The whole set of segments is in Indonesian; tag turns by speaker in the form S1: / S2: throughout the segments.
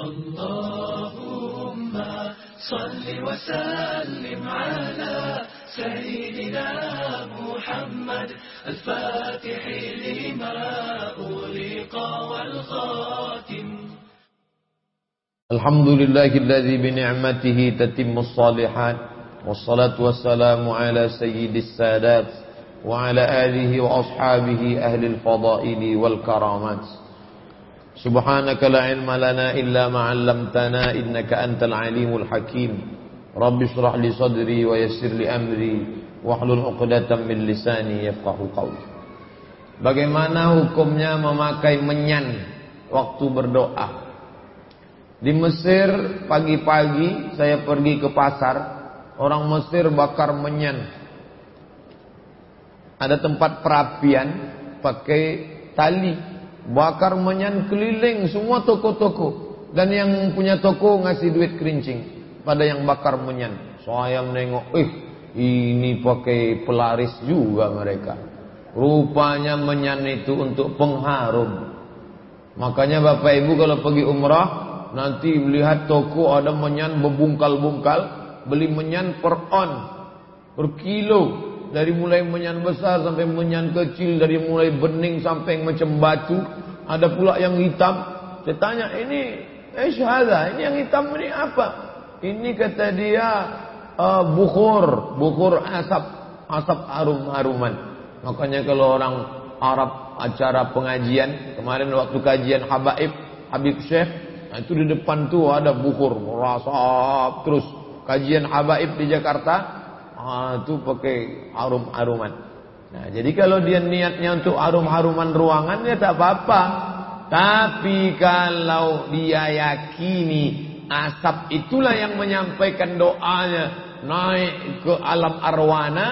S1: اللهم صل وسلم على سيدنا محمد الفاتح لما أغلق والخاتم.
S2: الحمد لله الذي بنعمته تتم الصالحات والصلاة والسلام على سيد السادات وعلى آله وأصحابه أهل الفضائل والكرامات. سبحانك لا علم لنا إلا ما علمتنا إنك أنت العليم الحكيم رب اشرح لي صدري ويسر لي أمري واحلل عقدة من لساني يفقه قولي Bagaimana hukumnya memakai menyan waktu berdoa? Di Mesir pagi-pagi saya pergi ke pasar, orang Mesir bakar menyan. Ada tempat perapian pakai tali Bakar menyan keliling semua toko-toko. Dan yang punya toko ngasih duit kerincing. Pada yang bakar menyan. Saya menengok, eh ini pakai pelaris juga mereka. Rupanya menyan itu untuk pengharum. Makanya Bapak Ibu kalau pergi umrah. Nanti melihat toko ada menyan bebungkal-bungkal. Beli menyan per on. Per kilo. Dari mulai menyan besar sampai menyan kecil. Dari mulai bening sampai macam batu. Ada pula yang hitam. Saya tanya, ini syahada, ini yang hitam ini apa? Ini kata dia uh, bukhur, bukhur asap, asap arum-aruman. Makanya kalau orang Arab acara pengajian, kemarin waktu kajian Habaib, Habib Syekh, nah itu di depan tuh ada bukhur, merasap terus. Kajian Habaib di Jakarta, ah, itu pakai arum-aruman. Nah, jadi kalau dia niatnya untuk harum-haruman ruangan ya tak apa-apa. Tapi kalau dia yakini asap itulah yang menyampaikan doanya naik ke alam arwana,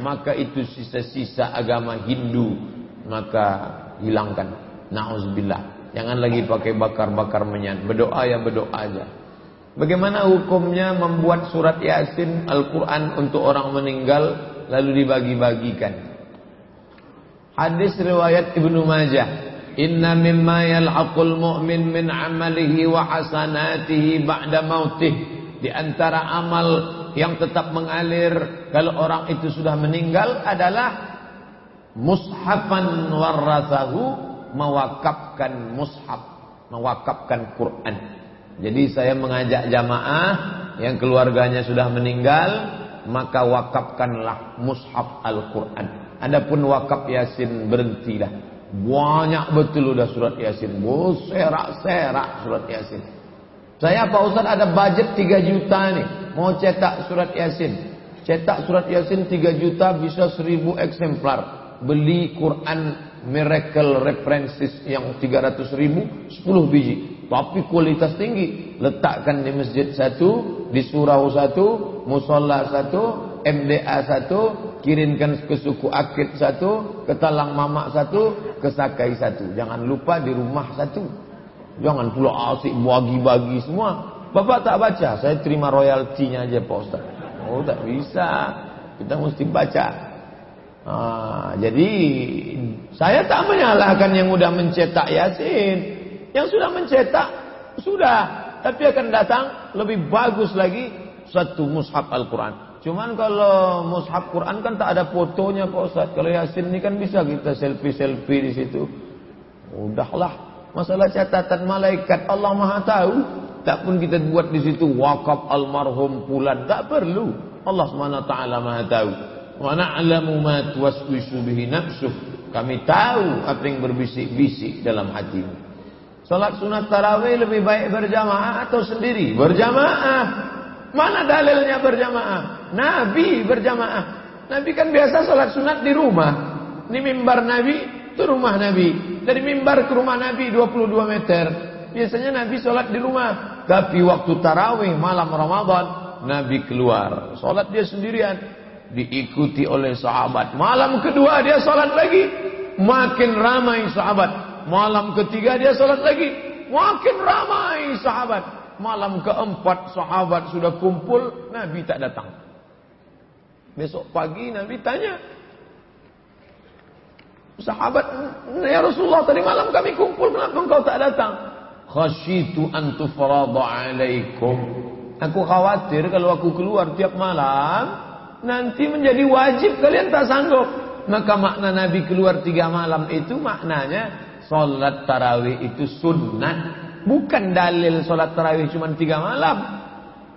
S2: maka itu sisa-sisa agama Hindu, maka hilangkan. Nauzubillah. Jangan lagi pakai bakar-bakar menyan. Berdoa ya berdoa aja. Bagaimana hukumnya membuat surat Yasin Al-Quran untuk orang meninggal lalu dibagi-bagikan? Hadis riwayat Ibnu Majah. Inna mimma yalhaqul mu'min min amalihi wa hasanatihi ba'da mautih. Di antara amal yang tetap mengalir kalau orang itu sudah meninggal adalah mushafan warasahu mewakafkan mushaf, mewakafkan Quran. Jadi saya mengajak jamaah yang keluarganya sudah meninggal, maka wakafkanlah mushaf Al-Quran. Adapun wakaf Yasin berhentilah. Banyak betul udah surat Yasin. Serak-serak surat Yasin. Saya Pak Ustaz ada budget 3 juta nih. Mau cetak surat Yasin. Cetak surat Yasin 3 juta bisa 1000 eksemplar. Beli Quran Miracle References yang 300 ribu 10 biji. Tapi kualitas tinggi. Letakkan di masjid satu, di surau satu, musola satu, MDA satu, kirimkan ke suku Akit satu, ke Talang Mamak satu, ke Sakai satu. Jangan lupa di rumah satu. Jangan pula asik bagi-bagi semua. Bapak tak baca, saya terima royaltinya aja Pak Ustaz. Oh tak bisa, kita mesti baca. Ah, jadi saya tak menyalahkan yang sudah mencetak Yasin. Yang sudah mencetak sudah, tapi akan datang lebih bagus lagi satu mushaf Al-Quran. Cuman kalau mushaf Quran kan tak ada fotonya Pak Ustaz. Kalau Yasin ini kan bisa kita selfie-selfie di situ. Udahlah. Masalah catatan malaikat Allah Maha tahu. Tak pun kita buat di situ wakaf almarhum pulan. Tak perlu. Allah SWT Maha tahu. Wa na'lamu ma tuwaswisu bihi nafsuh. Kami tahu apa yang berbisik-bisik dalam hatimu. Salat sunat tarawih lebih baik berjamaah atau sendiri? Berjamaah. Mana dalilnya berjamaah? Nabi berjamaah. Nabi kan biasa sholat sunat di rumah. Ini mimbar Nabi, itu rumah Nabi. Dari mimbar ke rumah Nabi 22 meter. Biasanya Nabi sholat di rumah. Tapi waktu tarawih malam Ramadan, Nabi keluar. Sholat dia sendirian. Diikuti oleh sahabat. Malam kedua dia sholat lagi. Makin ramai sahabat. Malam ketiga dia sholat lagi. Makin ramai sahabat. Malam keempat sahabat sudah kumpul, Nabi tak datang. Besok pagi Nabi tanya. Sahabat, ya Rasulullah tadi malam kami kumpul, kenapa engkau tak datang? Khasyitu an tufrada alaikum. Aku khawatir kalau aku keluar tiap malam nanti menjadi wajib kalian tak sanggup. Maka makna Nabi keluar tiga malam itu maknanya Salat tarawih itu sunnah. Bukan dalil salat tarawih cuma tiga malam.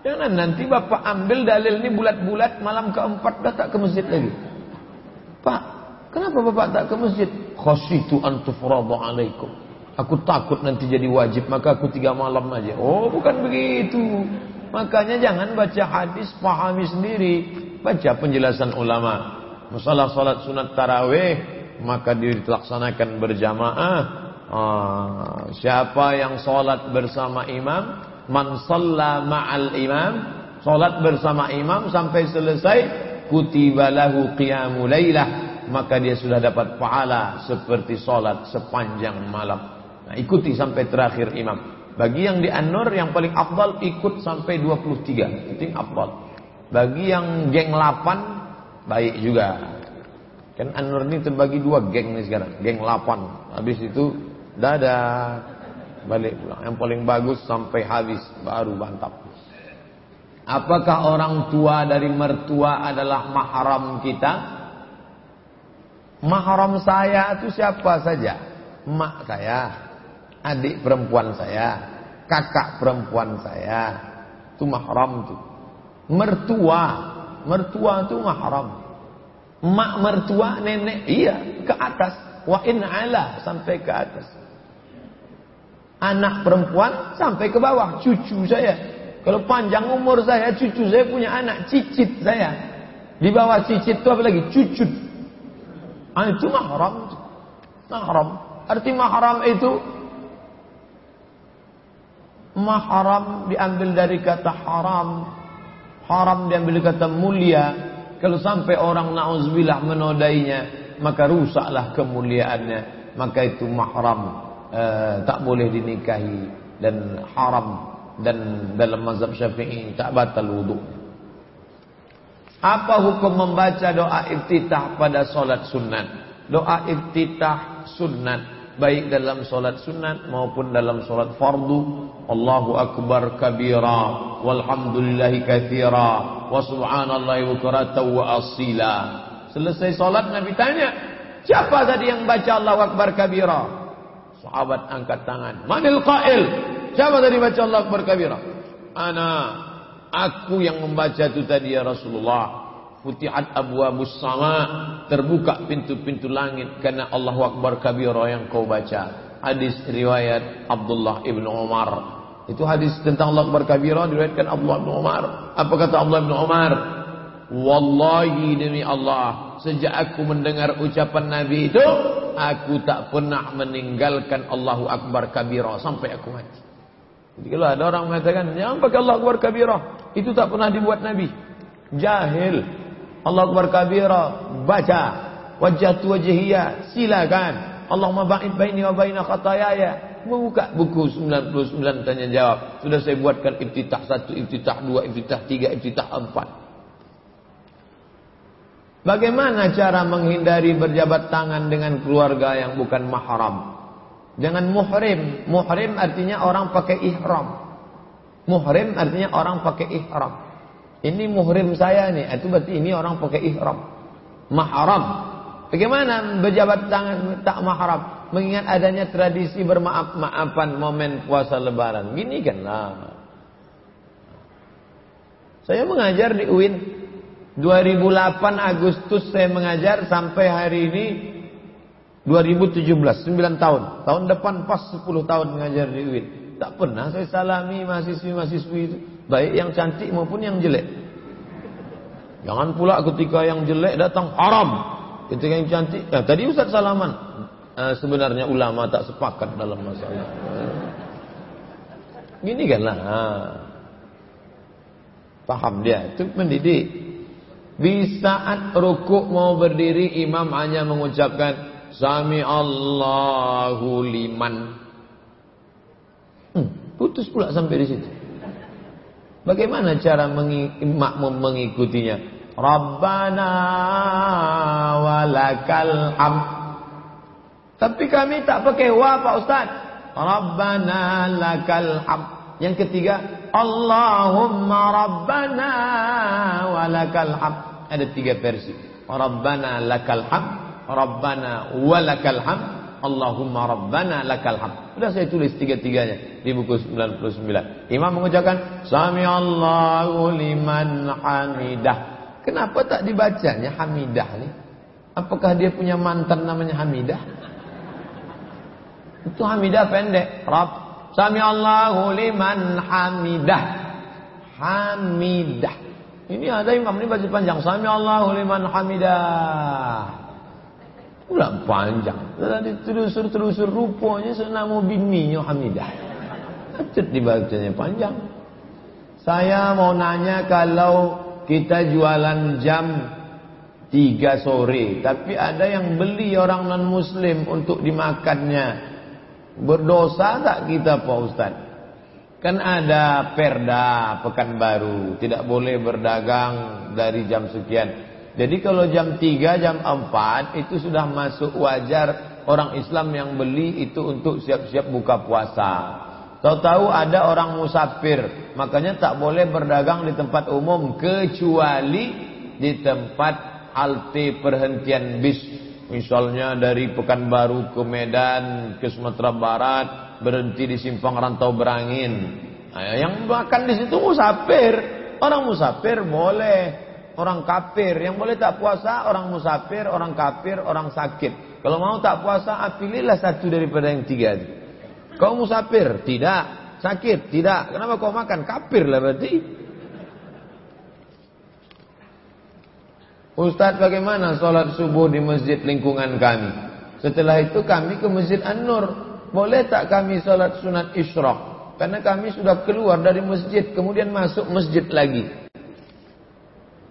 S2: Jangan nanti bapak ambil dalil ini bulat-bulat Malam keempat dah tak ke masjid lagi. Pak Kenapa bapak tak ke masjid? Khasitu antufradu alaikum. Aku takut nanti jadi wajib Maka aku tiga malam aja. Oh bukan begitu. Makanya jangan baca hadis Pahami sendiri. Baca penjelasan ulama. Masalah salat sunat tarawih maka dilaksanakan berjamaah. Ah, siapa yang solat bersama imam, man ma'al imam, solat bersama imam sampai selesai, kutiba lahu lailah, maka dia sudah dapat pahala seperti solat sepanjang malam. Nah, ikuti sampai terakhir imam. Bagi yang di An-Nur yang paling afdal ikut sampai 23. Itu yang afdal. Bagi yang geng 8 baik juga. Kan An-Nur ini terbagi dua geng nih sekarang. Geng 8. Habis itu dadah. Balik pulang. Yang paling bagus sampai habis. Baru bantap. Apakah orang tua dari mertua adalah mahram kita? Mahram saya itu siapa saja? Mak saya. Adik perempuan saya. Kakak perempuan saya. Itu mahram itu. Mertua. Mertua itu mahram. Mak mertua nenek iya ke atas. Wa in ala sampai ke atas. Anak perempuan sampai ke bawah cucu saya. Kalau panjang umur saya cucu saya punya anak cicit saya. Di bawah cicit itu apa lagi? Cucut. Ah, itu mahram. Mahram. Arti mahram itu mahram diambil dari kata haram. Haram diambil dari kata mulia. Kalau sampai orang na'udzubillah menodainya, maka rusaklah kemuliaannya. Maka itu mahram, e, tak boleh dinikahi dan haram dan dalam mazhab Syafi'i tak batal wudu. Apa hukum membaca doa iftitah pada solat sunat? Doa iftitah sunat baik dalam solat sunat maupun dalam solat fardu. Allahu akbar kabira walhamdulillahi kathira wa subhanallahi bukrata wa asila. Selesai solat Nabi tanya siapa tadi yang baca Allahu akbar kabira? Sahabat angkat tangan manil qail. Siapa tadi baca Allahu akbar kabira? Ana aku yang membaca itu tadi ya Rasulullah Futihat abwabus sama terbuka pintu-pintu langit karena Allahu Akbar kabira yang kau baca. Hadis riwayat Abdullah ibnu Umar. Itu hadis tentang Allah Akbar kabira diriwayatkan Abdullah ibnu Umar. Apa kata Abdullah ibnu Umar? Wallahi demi Allah, sejak aku mendengar ucapan Nabi itu, aku tak pernah meninggalkan Allahu Akbar kabira sampai aku mati. Jadi kalau ada orang mengatakan, jangan pakai Allah Akbar kabira, itu tak pernah dibuat Nabi. Jahil. Allah Akbar kabira baca wajhatu wajhiyya silakan Allahumma ba'id baini wa baina khatayaya membuka buku 99 tanya jawab sudah saya buatkan iftitah 1 iftitah 2 iftitah 3 iftitah 4 Bagaimana cara menghindari berjabat tangan dengan keluarga yang bukan mahram? Jangan muhrim. Muhrim artinya orang pakai ihram. Muhrim artinya orang pakai ihram. Ini muhrim saya nih. Itu berarti ini orang pakai ihram. Mahram. Bagaimana berjabat tangan tak mahram? Mengingat adanya tradisi bermaaf-maafan momen puasa lebaran. Gini kan lah. Saya mengajar di UIN. 2008 Agustus saya mengajar sampai hari ini 2017, 9 tahun. Tahun depan pas 10 tahun mengajar di UIN. Tak pernah saya salami mahasiswi-mahasiswi itu. Baik yang cantik maupun yang jelek. Jangan pula ketika yang jelek datang haram. Ketika yang cantik. Nah, tadi Ustaz Salaman. Eh, sebenarnya ulama tak sepakat dalam masalah. Gini kan lah. Paham dia. Itu mendidik. Di saat rukuk mau berdiri imam hanya mengucapkan Sami Allahu liman. Hmm, putus pula sampai di situ. Bagaimana cara makmum mengikutinya? Rabbana walakal ham. Tapi kami tak pakai wa Pak Ustaz. Rabbana lakal hamd. Yang ketiga, Allahumma Rabbana walakal hamd. Ada tiga versi. Rabbana lakal hamd, Rabbana walakal hamd, Allahumma Rabbana lakal hamd. Sudah saya tulis tiga-tiganya di buku 99. Imam mengucapkan Sami Allahu liman hamidah. Kenapa tak dibacanya hamidah nih? Apakah dia punya mantan namanya Hamidah? Itu Hamidah pendek. Rabb Sami Allahu liman hamidah. Hamidah. Ini ada imam ini baca panjang. Sami Allahu liman hamidah. Ulang panjang. Tadi telusur-telusur rupanya senama bininya Hamidah. Acet dibacanya panjang. Saya mau nanya kalau kita jualan jam 3 sore. Tapi ada yang beli orang non muslim untuk dimakannya. Berdosa tak kita Pak Ustaz? Kan ada perda Pekanbaru, tidak boleh berdagang dari jam sekian. Jadi kalau jam 3, jam 4 itu sudah masuk wajar orang Islam yang beli itu untuk siap-siap buka puasa. Tahu-tahu ada orang musafir, makanya tak boleh berdagang di tempat umum kecuali di tempat halte perhentian bis Misalnya dari Pekanbaru ke Medan, ke Sumatera Barat, berhenti di simpang rantau berangin. Nah, yang makan di situ musafir. Orang musafir boleh. Orang kafir. Yang boleh tak puasa, orang musafir, orang kafir, orang sakit. Kalau mau tak puasa, ah, pilihlah satu daripada yang tiga. Kau musafir? Tidak. Sakit? Tidak. Kenapa kau makan? Kafir lah berarti. Ustaz bagaimana sholat subuh di masjid lingkungan kami? Setelah itu kami ke masjid An-Nur. Boleh tak kami sholat sunat isyraq? Karena kami sudah keluar dari masjid kemudian masuk masjid lagi.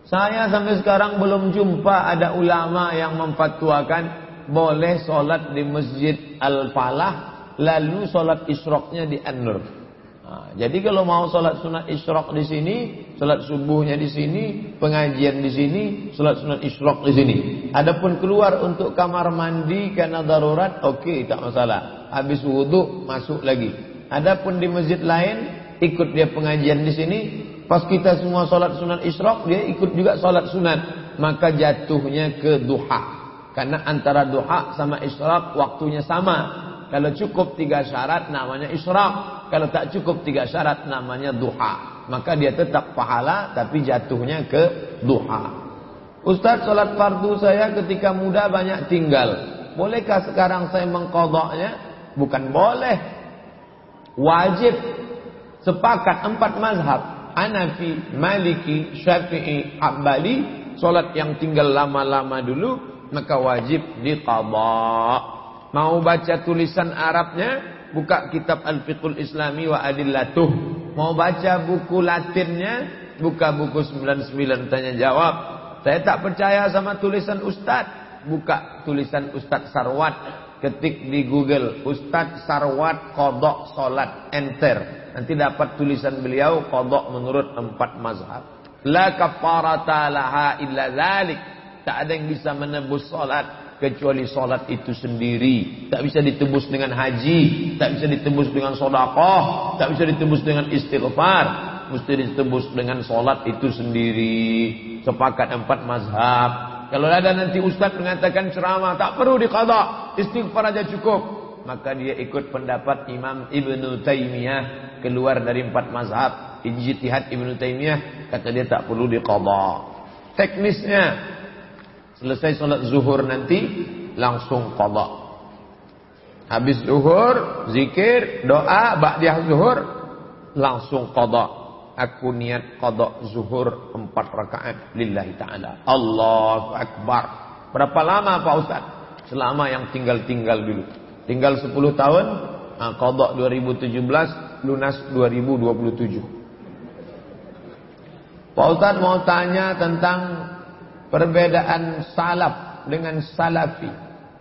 S2: Saya sampai sekarang belum jumpa ada ulama yang memfatwakan boleh sholat di masjid Al-Falah lalu sholat isyraqnya di An-Nur. Nah, jadi kalau mau sholat sunat isyraq di sini, sholat subuhnya di sini, pengajian di sini, sholat sunat isyraq di sini. Adapun keluar untuk kamar mandi karena darurat, oke okay, tak masalah. Habis wudhu masuk lagi. Adapun di masjid lain ikut dia pengajian di sini, pas kita semua sholat sunat isyraq dia ikut juga sholat sunat, maka jatuhnya ke duha. Karena antara duha sama isyraq waktunya sama. Kalau cukup tiga syarat namanya isyraq. Kalau tak cukup tiga syarat namanya duha. Maka dia tetap pahala tapi jatuhnya ke duha. Ustaz sholat fardu saya ketika muda banyak tinggal. Bolehkah sekarang saya mengkodoknya? Bukan boleh. Wajib. Sepakat empat mazhab. Hanafi, Maliki, Syafi'i, Hambali. Sholat yang tinggal lama-lama dulu. Maka wajib diqadak. Mau baca tulisan Arabnya, buka kitab Al-Fiqhul Islami wa Adillatuh. Mau baca buku Latinnya, buka buku 99 tanya jawab. Saya tak percaya sama tulisan Ustadz. Buka tulisan Ustadz Sarwat. Ketik di Google. Ustadz Sarwat kodok solat. Enter. Nanti dapat tulisan beliau kodok menurut empat mazhab. La kafarata laha illa zalik. Tak ada yang bisa menebus solat kecuali solat itu sendiri. Tak bisa ditebus dengan haji, tak bisa ditebus dengan sodakoh, tak bisa ditebus dengan istighfar. Mesti ditebus dengan solat itu sendiri. Sepakat empat mazhab. Kalau ada nanti ustaz mengatakan ceramah tak perlu dikada, istighfar aja cukup. Maka dia ikut pendapat Imam Ibn Taymiyah keluar dari empat mazhab. Ijtihad Ibn Taymiyah kata dia tak perlu dikada. Teknisnya Selesai sholat zuhur nanti langsung qada. Habis zuhur, zikir, doa, ba'diyah zuhur langsung qada. Aku niat qada zuhur empat rakaat lillahi taala. Allahu akbar. Berapa lama Pak Ustaz? Selama yang tinggal-tinggal dulu. Tinggal 10 tahun, nah, qada 2017, lunas 2027. Pak Ustaz mau tanya tentang Perbedaan salaf dengan salafi.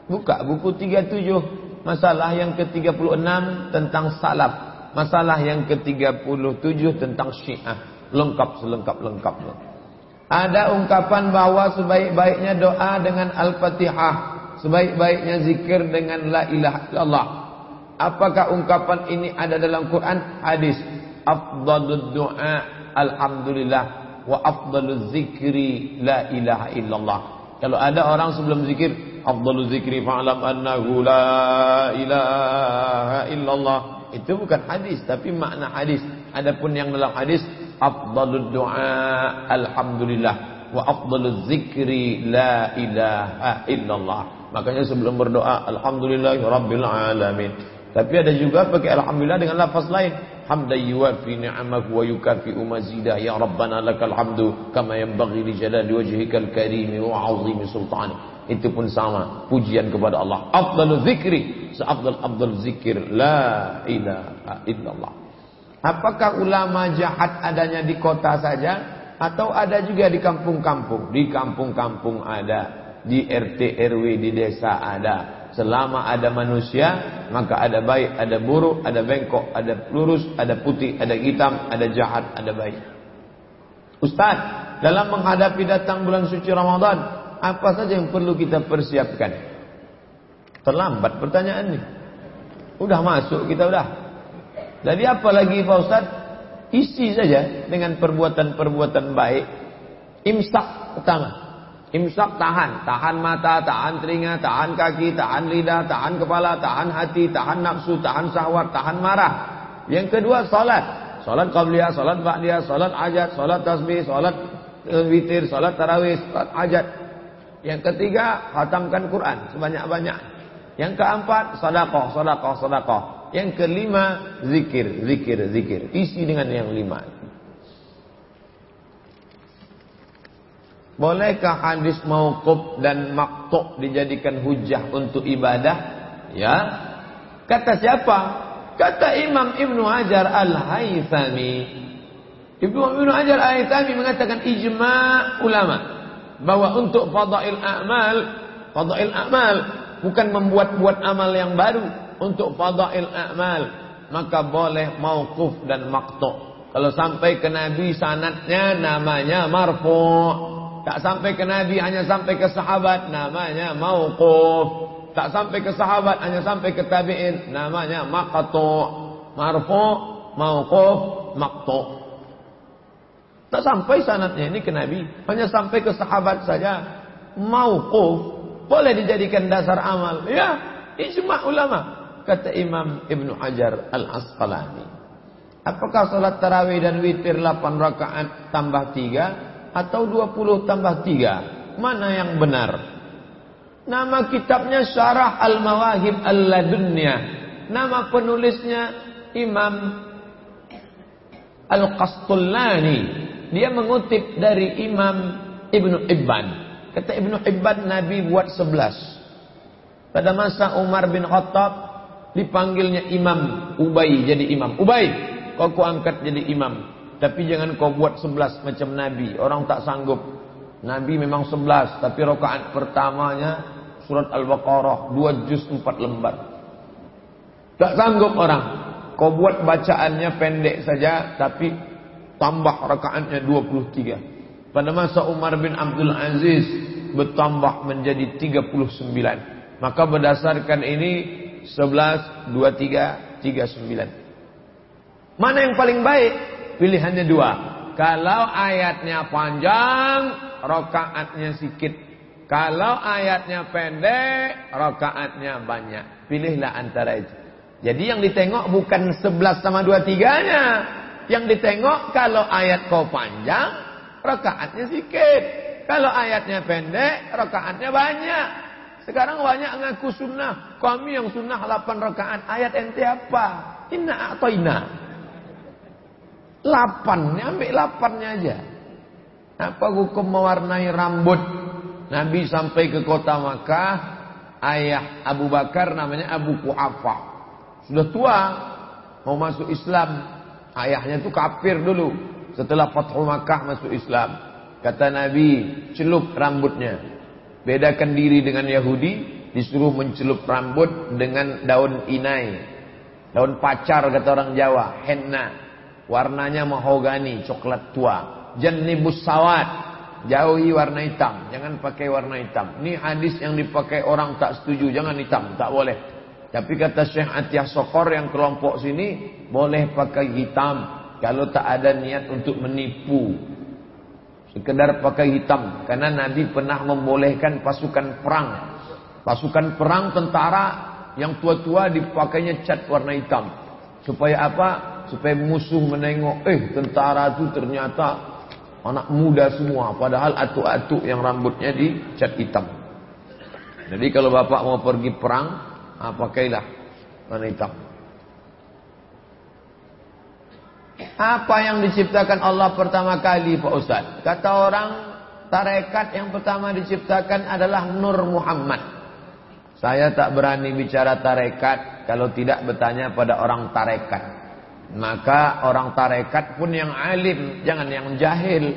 S2: Buka buku 37. Masalah yang ke-36 tentang salaf. Masalah yang ke-37 tentang syiah. Lengkap selengkap-lengkapnya. Ada ungkapan bahwa sebaik-baiknya doa dengan Al-Fatihah. Sebaik-baiknya zikir dengan La ilaha illallah. Apakah ungkapan ini ada dalam Quran? Hadis. Afdalud du'a alhamdulillah wa afdaluz zikri la ilaha illallah. Kalau ada orang sebelum zikir, afdaluz zikri fa'lam annahu la ilaha illallah. Itu bukan hadis tapi makna hadis. Adapun yang dalam hadis afdalud du'a alhamdulillah wa afdaluz zikri la ilaha illallah. Makanya sebelum berdoa alhamdulillahirabbil alamin. Tapi ada juga pakai alhamdulillah dengan lafaz lain. Hamdan yuwafi ni'amahu wa yukafi'u mazidah. Ya Rabbana lakal hamdu kama yanbaghi li jalali wajhikal karim wa 'azimi sultani. Itu pun sama pujian kepada Allah. Afdalu zikri, seafdal afdal zikir la ilaha illallah. Apakah ulama jahat adanya di kota saja atau ada juga di kampung-kampung? Di kampung-kampung ada, di RT RW di desa ada. Selama ada manusia, maka ada baik, ada buruk, ada bengkok, ada lurus, ada putih, ada hitam, ada jahat, ada baik. Ustaz, dalam menghadapi datang bulan suci Ramadan, apa saja yang perlu kita persiapkan? Terlambat pertanyaan ini. Udah masuk kita udah. Jadi apa lagi Pak Ustaz? Isi saja dengan perbuatan-perbuatan baik. Imsak pertama. Imsak tahan, tahan mata, tahan telinga, tahan kaki, tahan lidah, tahan kepala, tahan hati, tahan nafsu, tahan syahwat, tahan marah. Yang kedua salat. Salat qabliyah, salat ba'diyah, salat ajat, salat tasbih, salat uh, witir, salat tarawih, salat ajat. Yang ketiga, khatamkan Quran sebanyak-banyak. Yang keempat, sedekah, sedekah, sedekah. Yang kelima, zikir, zikir, zikir. Isi dengan yang lima. Bolehkah hadis mauquf dan maktuk dijadikan hujah untuk ibadah? Ya. Kata siapa? Kata Imam Ibnu Hajar Al-Haythami. Ibnu Ibnu Hajar Al-Haythami mengatakan ijma' ulama bahwa untuk fadail a'mal, fadail a'mal bukan membuat-buat amal yang baru untuk fadail a'mal, maka boleh mauquf dan maktuk. Kalau sampai ke Nabi sanatnya namanya marfu' Tak sampai ke Nabi hanya sampai ke sahabat namanya mauquf. Tak sampai ke sahabat hanya sampai ke tabi'in namanya maqtu. Marfu, mauquf, maqtu. Tak sampai sanatnya ini ke Nabi, hanya sampai ke sahabat saja. Mauquf boleh dijadikan dasar amal. Ya, ijma ulama kata Imam Ibnu Hajar Al-Asqalani. Apakah salat tarawih dan witir 8 rakaat tambah 3 atau 20 tambah 3? Mana yang benar? Nama kitabnya Syarah Al-Mawahib Al-Ladunya. Nama penulisnya Imam Al-Qastullani. Dia mengutip dari Imam Ibnu Ibban. Kata Ibnu Ibban Nabi buat 11. Pada masa Umar bin Khattab dipanggilnya Imam Ubay jadi imam. Ubay, kau ku angkat jadi imam. Tapi jangan kau buat sebelas macam Nabi. Orang tak sanggup. Nabi memang sebelas. Tapi rokaat pertamanya surat Al-Baqarah. Dua juz empat lembar. Tak sanggup orang. Kau buat bacaannya pendek saja. Tapi tambah rokaatnya dua puluh tiga. Pada masa Umar bin Abdul Aziz. Bertambah menjadi tiga puluh sembilan. Maka berdasarkan ini. Sebelas, dua tiga, tiga sembilan. Mana yang paling baik? Pilihannya dua. Kalau ayatnya panjang, rokaatnya sedikit. Kalau ayatnya pendek, rokaatnya banyak. Pilihlah antara itu. Jadi yang ditengok bukan sebelas sama dua tiganya. Yang ditengok kalau ayat kau panjang, rokaatnya sedikit. Kalau ayatnya pendek, rokaatnya banyak. Sekarang banyak ngaku sunnah. Kami yang sunnah 8 rakaat. Ayat ente apa? Inna atau inna. Lapan, ambil lapannya aja. Apa hukum mewarnai rambut? Nabi sampai ke kota Makkah, ayah Abu Bakar namanya Abu Ku'afah. Sudah tua, mau masuk Islam. Ayahnya itu kafir dulu. Setelah Fathu Makkah masuk Islam. Kata Nabi, celup rambutnya. Bedakan diri dengan Yahudi, disuruh mencelup rambut dengan daun inai. Daun pacar kata orang Jawa, henna. Warnanya mahogani, coklat tua. Jannibus sawat. Jauhi warna hitam. Jangan pakai warna hitam. Ini hadis yang dipakai orang tak setuju. Jangan hitam. Tak boleh. Tapi kata Syekh Atiyah Sokor yang kelompok sini boleh pakai hitam kalau tak ada niat untuk menipu. Sekedar pakai hitam karena Nabi pernah membolehkan pasukan perang. Pasukan perang tentara yang tua-tua dipakainya cat warna hitam. Supaya apa? Supaya musuh menengok, eh tentara itu ternyata anak muda semua. Padahal atuk-atuk yang rambutnya dicat hitam. Jadi kalau bapak mau pergi perang, ah, pakailah warna hitam. Apa yang diciptakan Allah pertama kali Pak Ustaz? Kata orang tarekat yang pertama diciptakan adalah Nur Muhammad. Saya tak berani bicara tarekat kalau tidak bertanya pada orang tarekat. Maka orang tarekat pun yang alim, jangan yang jahil.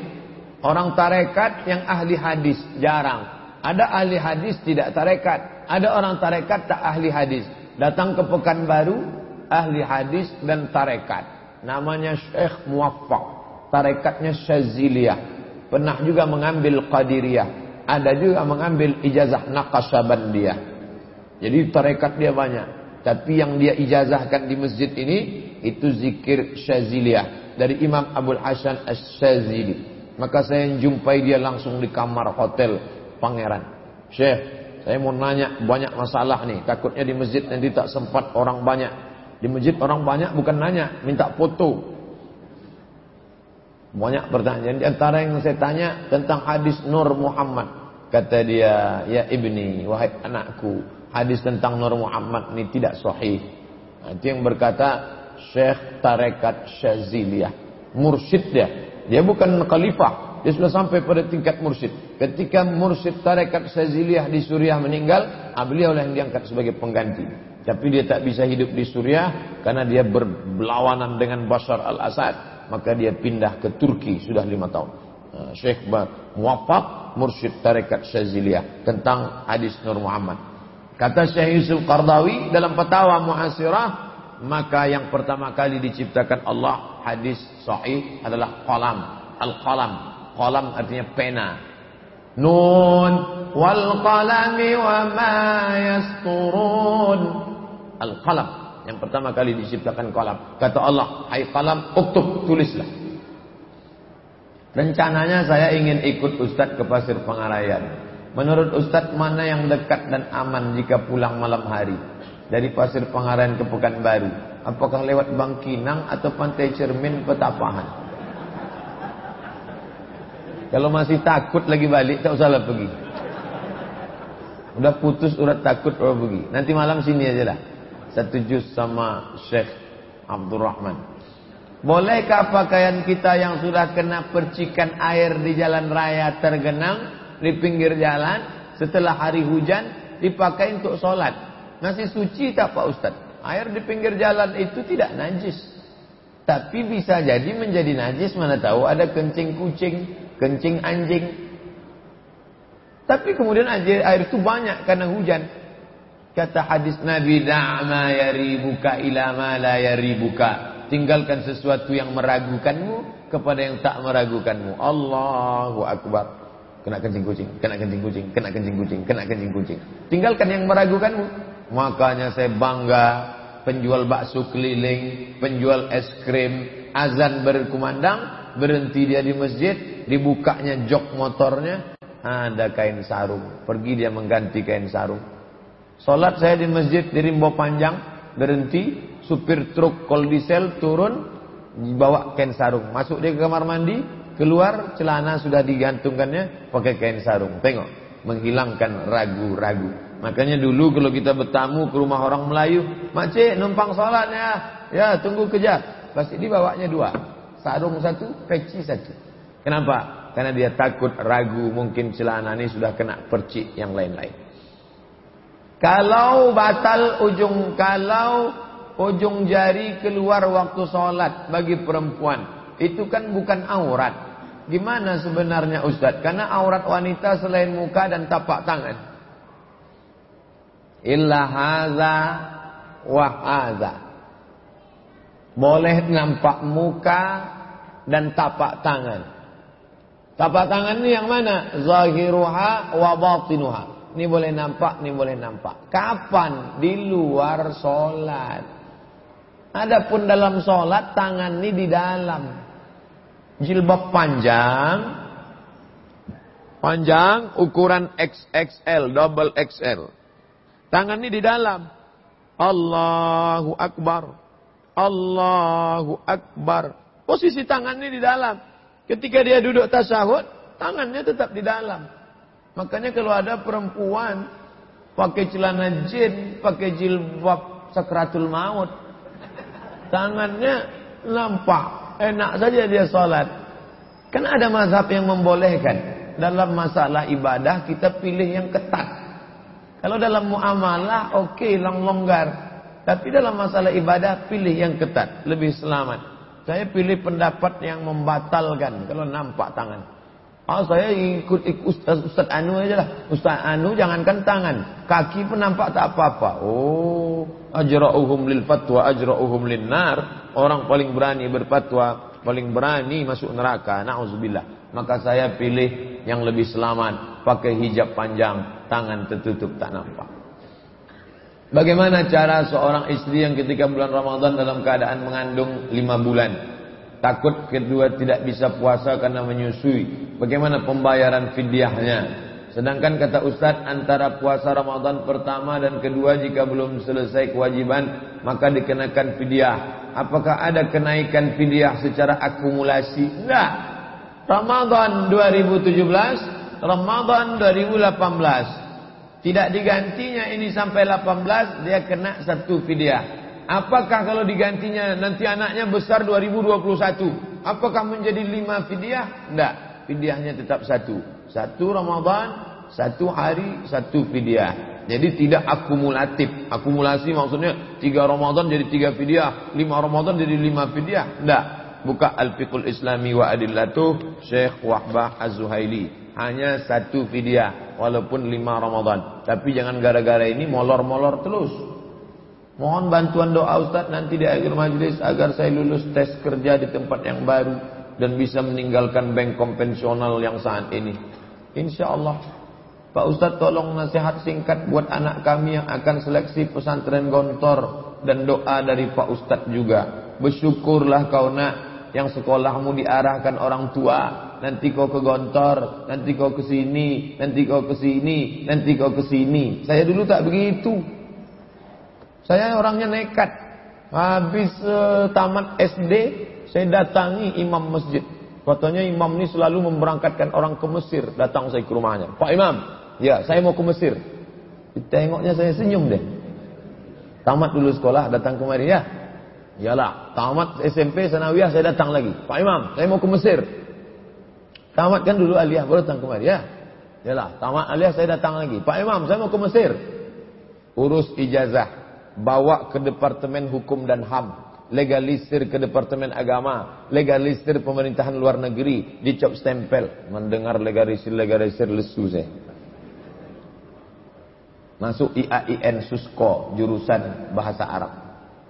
S2: Orang tarekat yang ahli hadis jarang. Ada ahli hadis tidak tarekat. Ada orang tarekat tak ahli hadis. Datang ke Pekanbaru, ahli hadis dan tarekat namanya Syekh Muwaffaq tarekatnya Syaziliyah pernah juga mengambil Qadiriyah ada juga mengambil ijazah Naqasabandiyah jadi tarekat dia banyak tapi yang dia ijazahkan di masjid ini itu zikir Syaziliyah dari Imam Abdul Hasan As-Syazili maka saya jumpai dia langsung di kamar hotel Pangeran Syekh saya mau nanya banyak masalah nih takutnya di masjid nanti tak sempat orang banyak di masjid orang banyak bukan nanya, minta foto. Banyak pertanyaan. Di antara yang saya tanya tentang hadis Nur Muhammad. Kata dia, ya ibni, wahai anakku. Hadis tentang Nur Muhammad ini tidak sahih. Nah, itu yang berkata Syekh Tarekat Syaziliyah. Mursyid dia. Dia bukan khalifah. Dia sudah sampai pada tingkat mursyid. Ketika mursyid Tarekat Syaziliyah di Suriah meninggal, ah, beliau yang diangkat sebagai pengganti. Tapi dia tak bisa hidup di Suriah karena dia berlawanan dengan Bashar al-Assad. Maka dia pindah ke Turki sudah lima tahun. Uh, Syekh Muwafaq Mursyid Tarekat Syaziliyah tentang hadis Nur Muhammad. Kata Syekh Yusuf Qardawi dalam petawa muhasirah maka yang pertama kali diciptakan Allah hadis sahih adalah qalam. Al-qalam. Qalam artinya pena. Nun wal qalami wa ma yasturun. Al-qalam. Yang pertama kali diciptakan kalam. Kata Allah, hai kalam, uktub, tulislah. Rencananya saya ingin ikut Ustadz ke Pasir Pengarayan. Menurut Ustadz mana yang dekat dan aman jika pulang malam hari? Dari Pasir Pengarayan ke Pekanbaru. Apakah lewat Bangkinang atau Pantai Cermin Petapahan? Kalau masih takut lagi balik, tak usahlah pergi. Udah putus urat takut, udah pergi. Nanti malam sini aja lah satu juz sama Syekh Abdul Rahman. Bolehkah pakaian kita yang sudah kena percikan air di jalan raya tergenang di pinggir jalan setelah hari hujan dipakai untuk sholat? Masih suci tak Pak Ustaz? Air di pinggir jalan itu tidak najis. Tapi bisa jadi menjadi najis mana tahu ada kencing kucing, kencing anjing. Tapi kemudian air itu banyak karena hujan. Kata hadis Nabi, "Da'ma yaribuka ila ma la yaribuka." Tinggalkan sesuatu yang meragukanmu kepada yang tak meragukanmu. Allahu akbar. Kena kencing kucing, kena kencing kucing, kena kencing kucing, kena kencing kucing. Tinggalkan yang meragukanmu. Makanya saya bangga penjual bakso keliling, penjual es krim, azan berkumandang, berhenti dia di masjid, dibukanya jok motornya, ada kain sarung. Pergi dia mengganti kain sarung. Sholat saya di masjid di Rimbo Panjang, berhenti, supir truk kol diesel turun, bawa kain sarung. Masuk dia ke kamar mandi, keluar celana sudah digantungkannya pakai kain sarung. Tengok, menghilangkan ragu-ragu. Makanya dulu kalau kita bertamu ke rumah orang Melayu, Makcik numpang sholat ya, tunggu kejap. Pasti dibawanya dua, sarung satu, peci satu. Kenapa? Karena dia takut ragu mungkin celana ini sudah kena percik yang lain-lain. Kalau batal ujung kalau ujung jari keluar waktu sholat bagi perempuan, itu kan bukan aurat. Gimana sebenarnya Ustaz? Karena aurat wanita selain muka dan tapak tangan. Illa haza wa haza. Boleh nampak muka dan tapak tangan. Tapak tangan ini yang mana? Zahiruha wa batinuha Ini boleh nampak, ini boleh nampak. Kapan? Di luar sholat. Adapun dalam sholat, tangan ini di dalam. Jilbab panjang. Panjang, ukuran XXL, double XL. Tangan ini di dalam. Allahu Akbar. Allahu Akbar. Posisi tangan ini di dalam. Ketika dia duduk tasahud, tangannya tetap di dalam. Makanya kalau ada perempuan pakai celana jin, pakai jilbab sakratul maut, tangannya nampak, enak saja dia sholat. Kan ada mazhab yang membolehkan. Dalam masalah ibadah kita pilih yang ketat. Kalau dalam muamalah oke okay, long longgar. Tapi dalam masalah ibadah pilih yang ketat, lebih selamat. Saya pilih pendapat yang membatalkan kalau nampak tangan. Oh saya ikut, ikut Ustaz, Ustaz Anu aja lah. Ustaz Anu jangankan tangan. Kaki pun nampak tak apa-apa. Oh. Ajra'uhum lil fatwa ajra'uhum lin nar. Orang paling berani berfatwa. Paling berani masuk neraka. Na'udzubillah. Maka saya pilih yang lebih selamat. Pakai hijab panjang. Tangan tertutup tak nampak. Bagaimana cara seorang istri yang ketika bulan Ramadan dalam keadaan mengandung lima bulan. Takut kedua tidak bisa puasa karena menyusui. Bagaimana pembayaran fidyahnya? Sedangkan kata Ustaz antara puasa Ramadan pertama dan kedua jika belum selesai kewajiban maka dikenakan fidyah. Apakah ada kenaikan fidyah secara akumulasi? Tidak. Ramadan 2017, Ramadan 2018. Tidak digantinya ini sampai 18 dia kena satu fidyah. Apakah kalau digantinya nanti anaknya besar 2021? Apakah menjadi lima fidyah? Tidak. Fidyahnya tetap satu. Satu Ramadan, satu hari, satu fidyah. Jadi tidak akumulatif. Akumulasi maksudnya tiga Ramadan jadi tiga fidyah, lima Ramadan jadi lima fidyah. Tidak. Buka Al-Fiqhul Islami wa Adillatuh Syekh Wahbah Az-Zuhaili. Hanya satu fidyah walaupun lima Ramadan. Tapi jangan gara-gara ini molor-molor terus. Mohon bantuan doa Ustaz nanti di akhir majlis agar saya lulus tes kerja di tempat yang baru dan bisa meninggalkan bank konvensional yang saat ini. Insya Allah. Pak Ustaz tolong nasihat singkat buat anak kami yang akan seleksi pesantren Gontor dan doa dari Pak Ustaz juga. Bersyukurlah kau nak yang sekolahmu diarahkan orang tua. Nanti kau ke Gontor, nanti kau ke sini, nanti kau ke sini, nanti kau ke sini. Saya dulu tak begitu. Saya orangnya nekat. Habis uh, tamat SD, saya datangi imam masjid. Katanya imam ini selalu memberangkatkan orang ke Mesir. Datang saya ke rumahnya. Pak Imam, ya saya mau ke Mesir. Tengoknya saya senyum deh. Tamat dulu sekolah, datang kemari ya. Yalah, tamat SMP, Sanawiyah, saya datang lagi. Pak Imam, saya mau ke Mesir. Tamat kan dulu aliyah, baru datang kemari ya. Yalah, tamat aliyah, saya datang lagi. Pak Imam, saya mau ke Mesir. Urus ijazah bawa ke Departemen Hukum dan HAM, legalisir ke Departemen Agama, legalisir pemerintahan luar negeri, dicop stempel. Mendengar legalisir-legalisir lesu saya. Masuk IAIN Susko, jurusan bahasa Arab.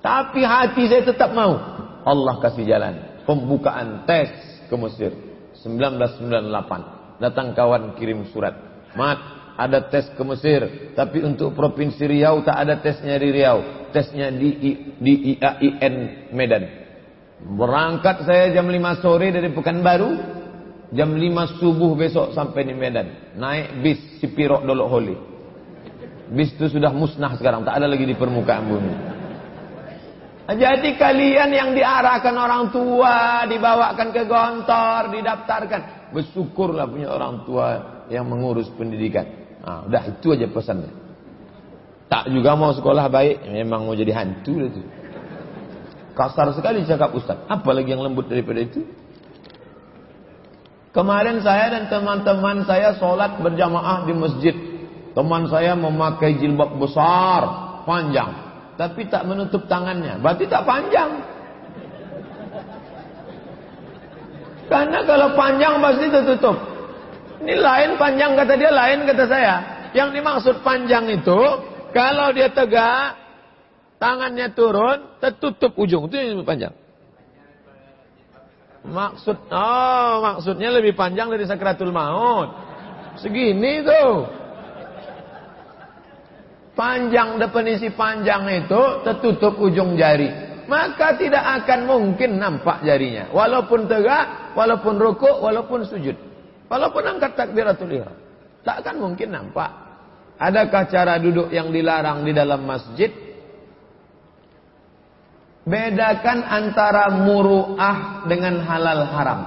S2: Tapi hati saya tetap mau. Allah kasih jalan. Pembukaan tes ke Mesir. 1998. Datang kawan kirim surat. Mat, ada tes ke Mesir, tapi untuk provinsi Riau tak ada tesnya di Riau, tesnya di di IAIN Medan. Berangkat saya jam 5 sore dari Pekanbaru, jam 5 subuh besok sampai di Medan. Naik bis Sipirok Dolok Holi. Bis itu sudah musnah sekarang, tak ada lagi di permukaan bumi. Jadi kalian yang diarahkan orang tua, dibawakan ke gontor, didaftarkan. Bersyukurlah punya orang tua yang mengurus pendidikan. Nah, udah itu aja pesannya. Tak juga mau sekolah baik, memang mau jadi hantu itu. Kasar sekali cakap Ustaz. Apalagi yang lembut daripada itu? Kemarin saya dan teman-teman saya sholat berjamaah di masjid. Teman saya memakai jilbab besar, panjang. Tapi tak menutup tangannya. Berarti tak panjang. Karena kalau panjang pasti tertutup. Ini lain panjang kata dia, lain kata saya. Yang dimaksud panjang itu, kalau dia tegak, tangannya turun, tertutup ujung. Itu yang panjang. Maksud, oh maksudnya lebih panjang dari sakratul maut. Segini tuh. panjang definisi panjang itu tertutup ujung jari. Maka tidak akan mungkin nampak jarinya. Walaupun tegak, walaupun rukuk, walaupun sujud. Walaupun angkat takbiratul ihram. Tak akan mungkin nampak. Adakah cara duduk yang dilarang di dalam masjid? Bedakan antara muru'ah dengan halal haram.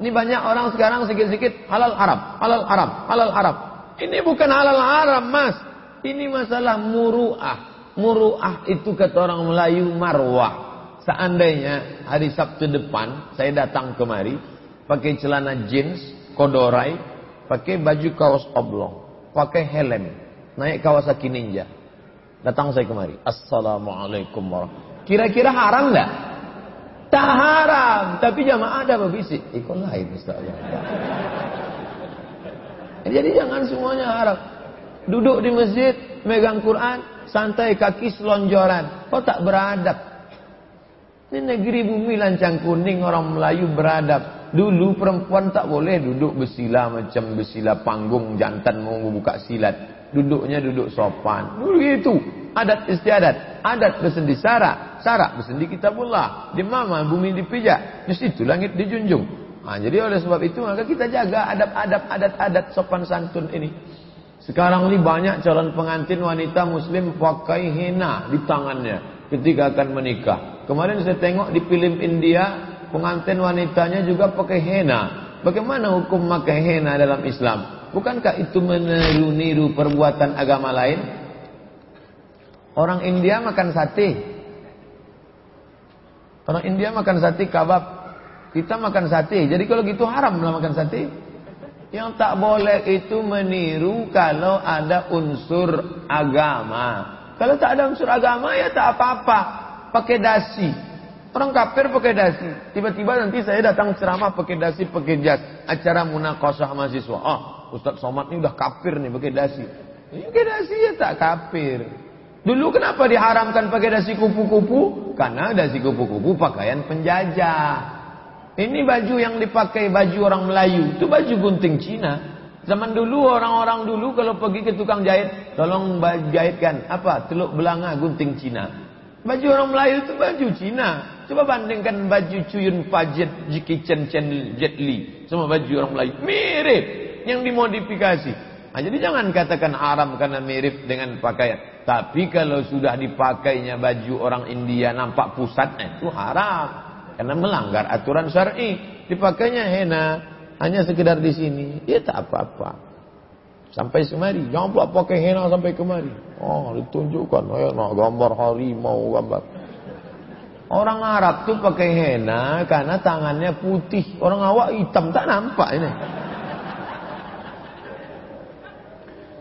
S2: Ini banyak orang sekarang sedikit-sedikit halal haram, halal haram, halal haram. Ini bukan halal haram, Mas. Ini masalah muruah. Muruah itu kata orang Melayu marwah. Seandainya hari Sabtu depan saya datang kemari pakai celana jeans, kodorai, pakai baju kaos oblong, pakai helm, naik Kawasaki Ninja. Datang saya kemari. Assalamualaikum warahmatullahi Kira-kira haram enggak? Tak haram, tapi jamaah ada berbisik. Ikut lain Ustaz. Jadi jangan semuanya haram. Duduk di masjid, megang Quran, santai kaki selonjoran. Kok tak beradab? Ini negeri bumi lancang kuning, orang Melayu beradab. Dulu perempuan tak boleh duduk bersila macam bersila panggung jantan mau buka silat. Duduknya duduk sopan. Dulu itu adat istiadat, adat bersendi sara, sara bersendi kitabullah. Di mama bumi dipijak, di situ langit dijunjung. Nah, jadi oleh sebab itu maka kita jaga adab-adab adat-adat sopan santun ini. Sekarang ini banyak calon pengantin wanita muslim pakai henna di tangannya ketika akan menikah. Kemarin saya tengok di film India, pengantin wanitanya juga pakai henna. Bagaimana hukum pakai henna dalam Islam? Bukankah itu meniru-niru perbuatan agama lain? Orang India makan sate. Orang India makan sate kabab. Kita makan sate. Jadi kalau gitu haram lah makan sate. Yang tak boleh itu meniru kalau ada unsur agama. Kalau tak ada unsur agama ya tak apa-apa. Pakai dasi. Orang kafir pakai dasi. Tiba-tiba nanti saya datang ceramah pakai dasi, pakai jas. Acara munakosah mahasiswa. Oh, Ustaz Somad ini udah kafir nih pakai dasi. Ini pakai dasi ya tak kafir. Dulu kenapa diharamkan pakai dasi kupu-kupu? Karena dasi kupu-kupu pakaian penjajah. Ini baju yang dipakai baju orang Melayu, itu baju gunting Cina. Zaman dulu orang-orang dulu kalau pergi ke tukang jahit, tolong jahitkan apa? Teluk belanga gunting Cina. Baju orang Melayu itu baju Cina. Coba bandingkan baju Cuyun Pajet, Jiki Chen Chen Jet Li sama baju orang Melayu. Mirip yang dimodifikasi. Nah, jadi jangan katakan haram karena mirip dengan pakaian. Tapi kalau sudah dipakainya baju orang India nampak pusatnya itu haram. Karena melanggar aturan syar'i. Dipakainya henna hanya sekedar di sini, ya tak apa-apa. Sampai semari, jangan pula pakai henna sampai kemari. Oh, ditunjukkan, ya nak gambar harimau gambar. Orang Arab tuh pakai henna karena tangannya putih. Orang awak hitam tak nampak ini.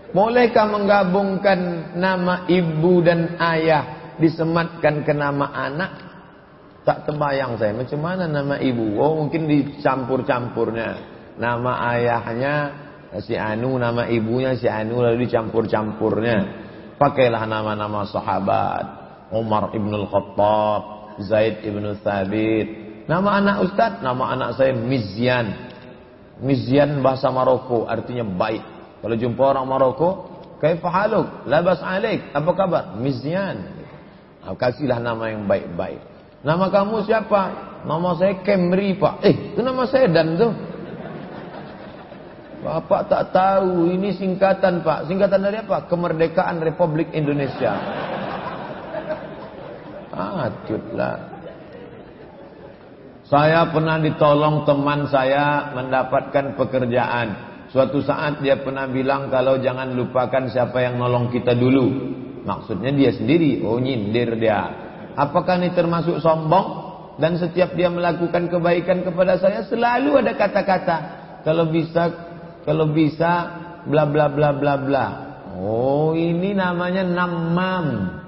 S2: Bolehkah menggabungkan nama ibu dan ayah disematkan ke nama anak? Tak terbayang saya macam mana nama ibu. Oh mungkin dicampur-campurnya. Nama ayahnya si Anu, nama ibunya si Anu lalu dicampur-campurnya. Pakailah nama-nama sahabat. Umar ibn al-Khattab, Zaid ibn Thabit. Nama anak ustaz, nama anak saya Mizyan. Mizyan bahasa Maroko artinya baik. Kalau jumpa orang Maroko, kaifahaluk? Labas alaik. Apa kabar? Mizyan. Kasihlah nama yang baik-baik. Nama kamu siapa? Nama saya Camry pak. Eh, itu nama saya Dan tuh. Bapak tak tahu ini singkatan pak. Singkatan dari apa? Kemerdekaan Republik Indonesia. Acutlah. Saya pernah ditolong teman saya mendapatkan pekerjaan. Suatu saat dia pernah bilang kalau jangan lupakan siapa yang nolong kita dulu. Maksudnya dia sendiri. Oh nyindir dia. Apakah ini termasuk sombong? Dan setiap dia melakukan kebaikan kepada saya selalu ada kata-kata kalau bisa kalau bisa bla bla bla bla bla. Oh, ini namanya namam.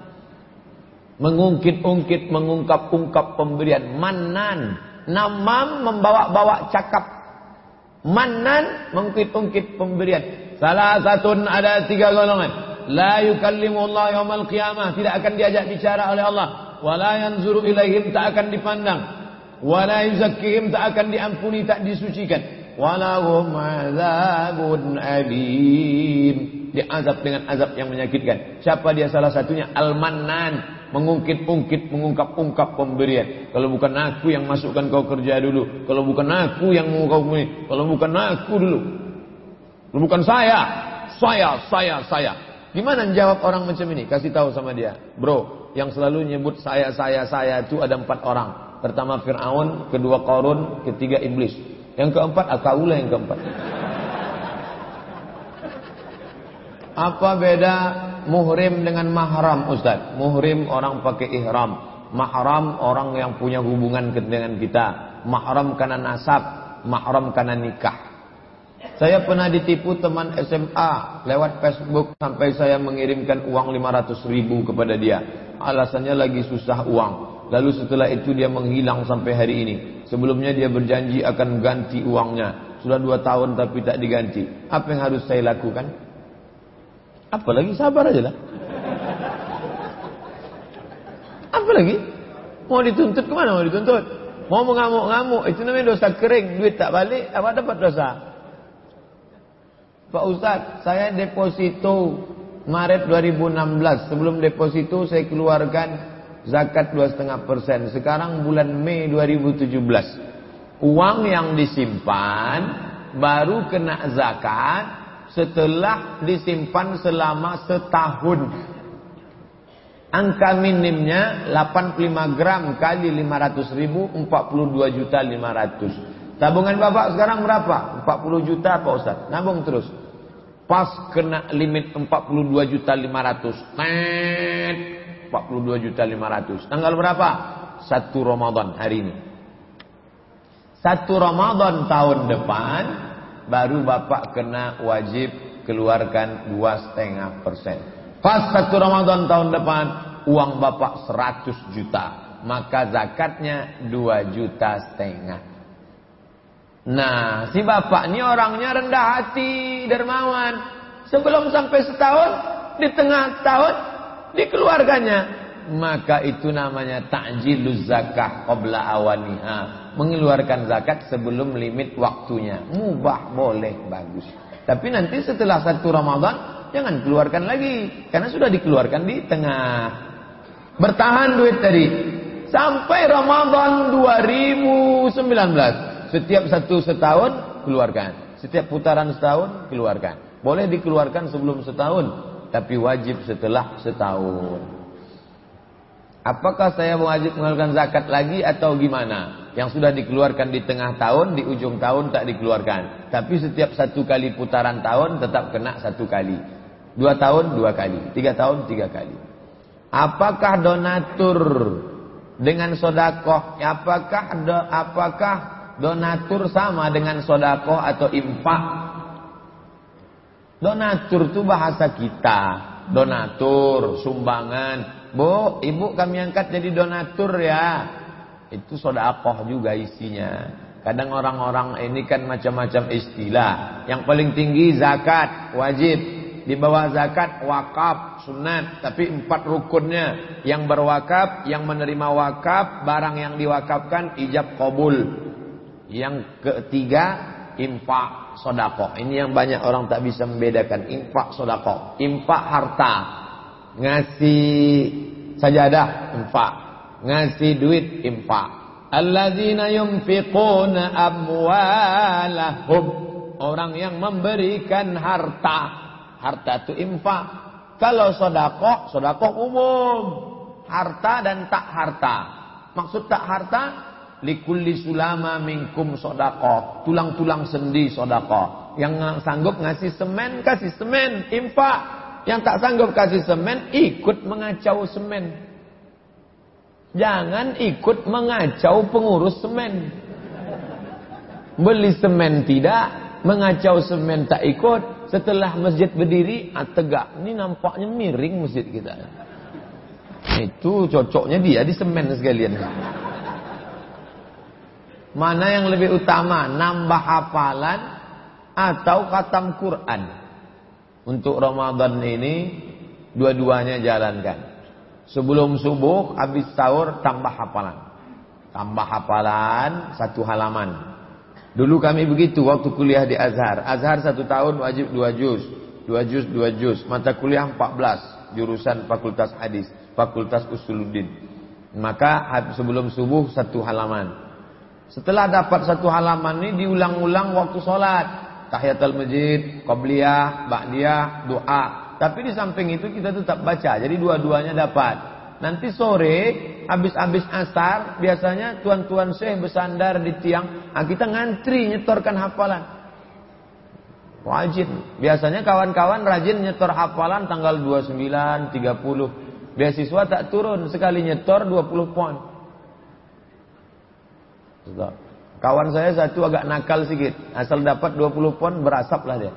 S2: Mengungkit-ungkit, mengungkap-ungkap pemberian. Manan. Namam membawa-bawa cakap. Manan mengungkit-ungkit pemberian. Salah satu ada tiga golongan. La yukallimu Allah yawmal qiyamah. Tidak akan diajak bicara oleh Allah wala yanzuru ilaihim tak akan dipandang wala yuzakkihim tak akan diampuni tak disucikan walahum azabun alim diazab dengan azab yang menyakitkan. Siapa dia salah satunya? Al-Mannan, mengungkit-ungkit, mengungkap-ungkap pemberian. Kalau bukan aku yang masukkan kau kerja dulu, kalau bukan aku yang mau kau ini, kalau bukan aku dulu. Kalau bukan saya, saya, saya, saya. Gimana jawab orang macam ini? Kasih tahu sama dia. Bro, yang selalu nyebut saya, saya, saya itu ada empat orang. Pertama Fir'aun, kedua Qarun, ketiga Iblis. Yang keempat Akaulah yang keempat. Apa beda muhrim dengan mahram Ustaz? Muhrim orang pakai ihram. Mahram orang yang punya hubungan dengan kita. Mahram karena nasab, mahram karena nikah. Saya pernah ditipu teman SMA lewat Facebook sampai saya mengirimkan uang 500 ribu kepada dia. Alasannya lagi susah uang. Lalu setelah itu dia menghilang sampai hari ini. Sebelumnya dia berjanji akan ganti uangnya. Sudah dua tahun tapi tak diganti. Apa yang harus saya lakukan? Apalagi sabar aja lah. Apa lagi? Mau dituntut ke mana mau dituntut? Mau mengamuk-ngamuk. Itu namanya dosa kering. Duit tak balik. Apa dapat dosa? Pak Ustadz, saya deposito Maret 2016. Sebelum deposito saya keluarkan zakat 2,5%. Sekarang bulan Mei 2017. Uang yang disimpan baru kena zakat setelah disimpan selama setahun. Angka minimnya 85 gram kali 500 ribu 42 juta 500. Tabungan bapak sekarang berapa? 40 juta Pak Ustaz. Nabung terus. Pas kena limit 42 juta 500. Net 42 juta 500. Tanggal berapa? Satu Ramadan hari ini. Satu Ramadan tahun depan baru bapak kena wajib keluarkan dua setengah persen. Pas satu Ramadan tahun depan uang bapak 100 juta, maka zakatnya 2 juta setengah. Nah, si bapak ini orangnya rendah hati, dermawan. Sebelum sampai setahun, di tengah tahun dikeluarkannya. Maka itu namanya ta'jiluz zakah qabla awaniha. Mengeluarkan zakat sebelum limit waktunya. Mubah, boleh, bagus. Tapi nanti setelah satu Ramadan, jangan keluarkan lagi. Karena sudah dikeluarkan di tengah. Bertahan duit tadi. Sampai Ramadan 2019. Setiap satu setahun, keluarkan. Setiap putaran setahun, keluarkan. Boleh dikeluarkan sebelum setahun, tapi wajib setelah setahun. Apakah saya wajib mengeluarkan zakat lagi atau gimana? Yang sudah dikeluarkan di tengah tahun, di ujung tahun tak dikeluarkan. Tapi setiap satu kali putaran tahun tetap kena satu kali. Dua tahun, dua kali. Tiga tahun, tiga kali. Apakah donatur dengan sodakoh? Apakah do, apakah donatur sama dengan sodakoh atau impak? Donatur itu bahasa kita. Donatur, sumbangan. Bu, ibu kami angkat jadi donatur ya. Itu sodakoh juga isinya. Kadang orang-orang ini kan macam-macam istilah. Yang paling tinggi zakat, wajib. Di bawah zakat, wakaf, sunat. Tapi empat rukunnya. Yang berwakaf, yang menerima wakaf, barang yang diwakafkan, ijab kabul. Yang ketiga, infak sodako. Ini yang banyak orang tak bisa membedakan. Infak sodako. Infak harta. Ngasih sajadah. Infak. Ngasih duit. Infak. Alladzina yunfiquna amwalahum. Orang yang memberikan harta. Harta itu infak. Kalau sodako, sodako umum. Harta dan tak harta. Maksud tak harta, likulli sulama minkum sodako tulang-tulang sendi sodako yang sanggup ngasih semen kasih semen infak yang tak sanggup kasih semen ikut mengacau semen. Jangan ikut mengacau pengurus semen. Beli semen tidak mengacau semen tak ikut. Setelah masjid berdiri ah, tegak. Ini nampaknya miring masjid kita. Itu cocoknya dia di semen sekalian. Mana yang lebih utama, nambah hafalan atau khatam Quran? Untuk Ramadan ini dua-duanya jalankan. Sebelum subuh habis sahur tambah hafalan. Tambah hafalan satu halaman. Dulu kami begitu waktu kuliah di Azhar. Azhar satu tahun wajib dua juz. Dua juz, dua juz. Mata kuliah 14. Jurusan Fakultas Hadis. Fakultas Usuluddin. Maka sebelum subuh satu halaman. Setelah dapat satu halaman ini diulang-ulang waktu sholat. Tahiyatul masjid, Qabliyah, Ba'diyah, doa. Tapi di samping itu kita tetap baca. Jadi dua-duanya dapat. Nanti sore habis-habis asar biasanya tuan-tuan syekh bersandar di tiang. Nah, kita ngantri nyetorkan hafalan. Wajib. Biasanya kawan-kawan rajin nyetor hafalan tanggal 29, 30. Beasiswa tak turun sekali nyetor 20 pon. Kawan saya satu agak nakal sedikit. Asal dapat 20 pon berasap lah dia.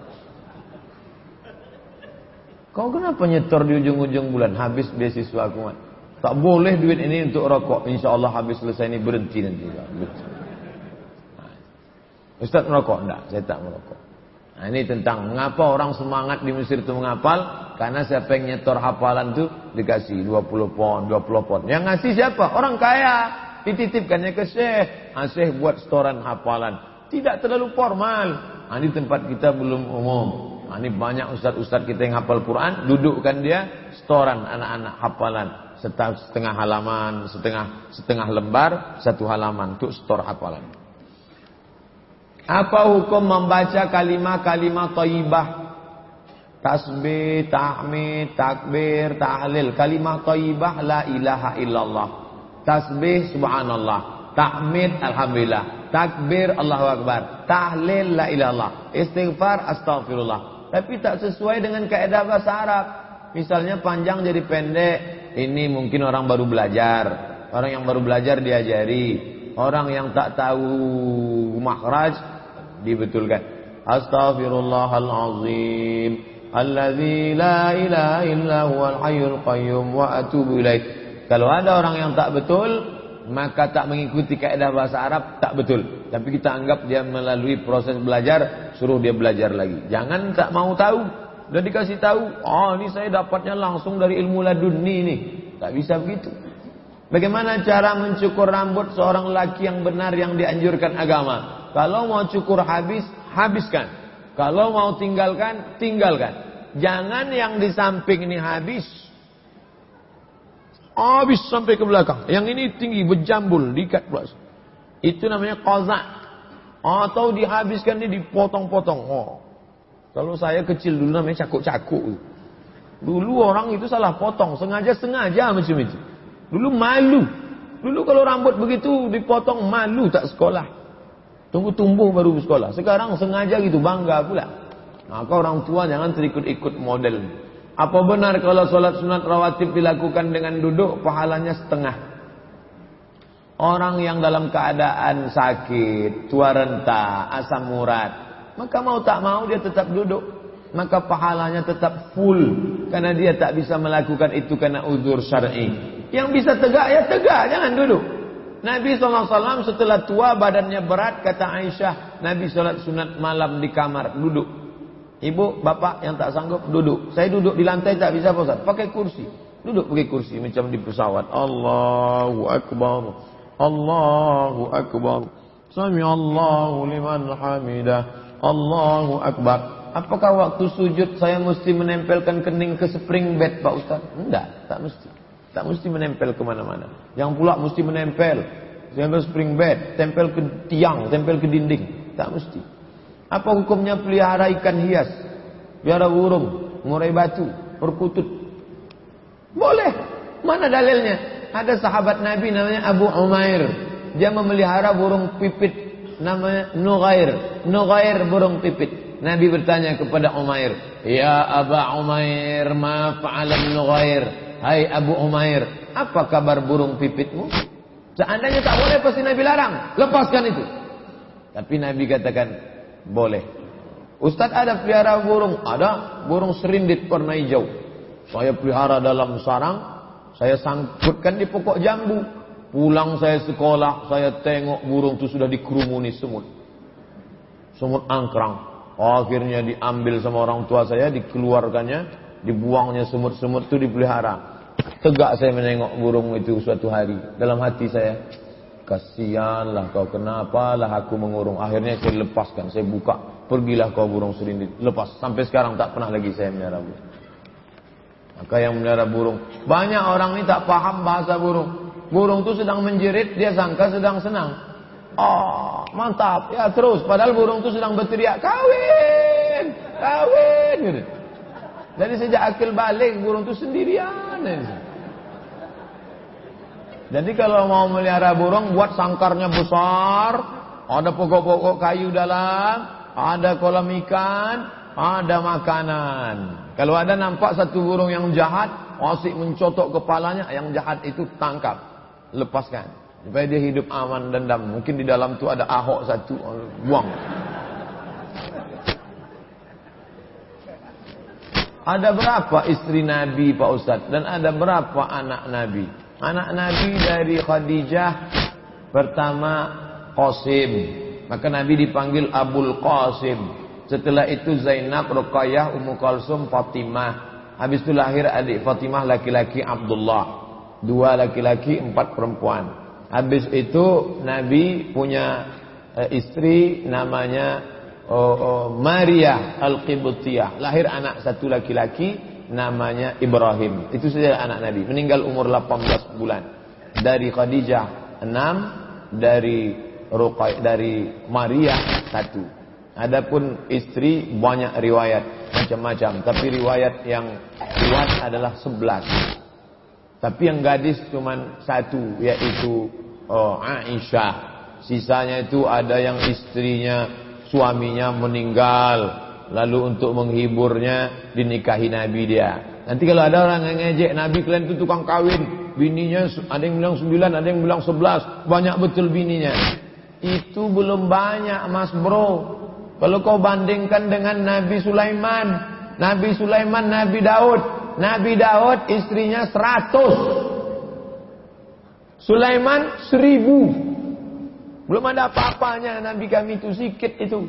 S2: Kau kenapa nyetor di ujung-ujung bulan habis beasiswa aku? Tak boleh duit ini untuk rokok. Insya Allah habis selesai ini berhenti nanti. Ustaz merokok? Enggak, saya tak merokok. Nah, ini tentang mengapa orang semangat di Mesir itu menghafal karena siapa yang nyetor hafalan itu dikasih 20 pon, 20 pon. Yang ngasih siapa? Orang kaya. Dititipkannya ke Syekh. Ah, Syekh buat setoran hafalan. Tidak terlalu formal. Nah, ini tempat kita belum umum. Nah, ini banyak ustaz-ustaz kita yang hafal Quran, dudukkan dia setoran anak-anak hafalan setengah halaman, setengah setengah lembar, satu halaman untuk setor hafalan. Apa hukum membaca kalimat-kalimat thayyibah? Tasbih, tahmid, takbir, tahlil. Kalimat thayyibah la ilaha illallah. Tasbih subhanallah. Tahmid alhamdulillah. Takbir Allahu akbar. Tahlil la ilallah. Istighfar astaghfirullah. Tapi tak sesuai dengan kaidah bahasa Arab. Misalnya panjang jadi pendek. Ini mungkin orang baru belajar. Orang yang baru belajar diajari. Orang yang tak tahu makhraj dibetulkan. Astaghfirullahalazim alladzi la ilaha illa huwal hayyul qayyum wa atubu ilaih. Kalau ada orang yang tak betul, maka tak mengikuti kaidah bahasa Arab tak betul. Tapi kita anggap dia melalui proses belajar, suruh dia belajar lagi. Jangan tak mau tahu. Dan dikasih tahu, oh ini saya dapatnya langsung dari ilmu laduni ini. Tak bisa begitu. Bagaimana cara mencukur rambut seorang laki yang benar yang dianjurkan agama? Kalau mau cukur habis, habiskan. Kalau mau tinggalkan, tinggalkan. Jangan yang di samping ini habis. Habis sampai ke belakang. Yang ini tinggi, berjambul, diikat pula. Itu namanya kozak. Atau dihabiskan ini dipotong-potong. Oh. Kalau saya kecil dulu namanya cakuk-cakuk. Dulu orang itu salah potong, sengaja-sengaja macam itu. Dulu malu. Dulu kalau rambut begitu dipotong malu tak sekolah. Tunggu tumbuh baru sekolah. Sekarang sengaja gitu bangga pula. Maka orang tua jangan terikut-ikut model. Apa benar kalau sholat sunat rawatib dilakukan dengan duduk pahalanya setengah? Orang yang dalam keadaan sakit, tua renta, asam urat, maka mau tak mau dia tetap duduk. Maka pahalanya tetap full karena dia tak bisa melakukan itu karena uzur syar'i. Yang bisa tegak ya tegak, jangan duduk. Nabi SAW setelah tua badannya berat kata Aisyah Nabi sholat sunat malam di kamar duduk Ibu bapak yang tak sanggup duduk Saya duduk di lantai tak bisa Ustaz Pakai kursi Duduk pakai kursi macam di pesawat Allahu Akbar Allahu Akbar Sami Allahu liman hamidah Allahu Akbar Apakah waktu sujud saya mesti menempelkan kening ke spring bed Pak Ustaz? Tidak, tak mesti Tak mesti menempel ke mana-mana. Yang pula mesti menempel. Tempel spring bed, tempel ke tiang, tempel ke dinding. Tak mesti. Apa hukumnya pelihara ikan hias? Pelihara burung, murai batu, perkutut. Boleh. Mana dalilnya? Ada sahabat Nabi namanya Abu Umair. Dia memelihara burung pipit namanya Nughair. Nughair burung pipit. Nabi bertanya kepada Umair, "Ya Abu Umair, ma fa'ala Nughair?" Hai Abu Umair, apa kabar burung pipitmu? Seandainya tak boleh pasti Nabi larang, lepaskan itu. Tapi Nabi katakan, boleh. Ustaz ada pelihara burung? Ada, burung serindit warna hijau. Saya pelihara dalam sarang, saya sangkutkan di pokok jambu. Pulang saya sekolah, saya tengok burung itu sudah dikerumuni semut. Semut angkrang. Akhirnya diambil sama orang tua saya, dikeluarkannya, dibuangnya semut-semut itu dipelihara. Tegak saya menengok burung itu suatu hari dalam hati saya. Kasihanlah kau kenapalah aku mengurung. Akhirnya saya lepaskan, saya buka. Pergilah kau burung serindit. Lepas. Sampai sekarang tak pernah lagi saya melihara burung. Maka yang melihara burung. Banyak orang ini tak paham bahasa burung. Burung itu sedang menjerit, dia sangka sedang senang. Oh, mantap. Ya terus. Padahal burung itu sedang berteriak, kawin, kawin. Jadi sejak akil balik, burung itu sendirian. Jadi kalau mau melihara burung buat sangkarnya besar, ada pokok-pokok kayu dalam, ada kolam ikan, ada makanan. Kalau ada nampak satu burung yang jahat, asik mencotok kepalanya, yang jahat itu tangkap, lepaskan. Supaya dia hidup aman dan dam. Mungkin di dalam tu ada ahok satu, buang. Ada berapa istri Nabi Pak Ustadz? Dan ada berapa anak Nabi? Anak Nabi dari Khadijah pertama Qasim. Maka Nabi dipanggil Abul Qasim. Setelah itu Zainab, Ruqayyah, Ummu Kalsum, Fatimah. Habis itu lahir adik Fatimah laki-laki Abdullah. Dua laki-laki, empat perempuan. Habis itu Nabi punya uh, istri namanya uh, uh, Maria Al-Qibutiyah. Lahir anak satu laki-laki, namanya Ibrahim. Itu saja anak Nabi. Meninggal umur 18 bulan. Dari Khadijah 6, dari Ruqay dari Maria 1. Adapun istri banyak riwayat macam-macam, tapi riwayat yang kuat adalah 11. Tapi yang gadis cuma satu yaitu oh, Aisyah. Sisanya itu ada yang istrinya suaminya meninggal Lalu untuk menghiburnya dinikahi Nabi dia. Nanti kalau ada orang yang ngejek Nabi kalian itu tukang kawin. Bininya ada yang bilang sembilan, ada yang bilang sebelas. Banyak betul bininya. Itu belum banyak mas bro. Kalau kau bandingkan dengan Nabi Sulaiman. Nabi Sulaiman, Nabi Daud. Nabi Daud istrinya seratus. Sulaiman seribu. Belum ada apa-apanya Nabi kami itu sedikit itu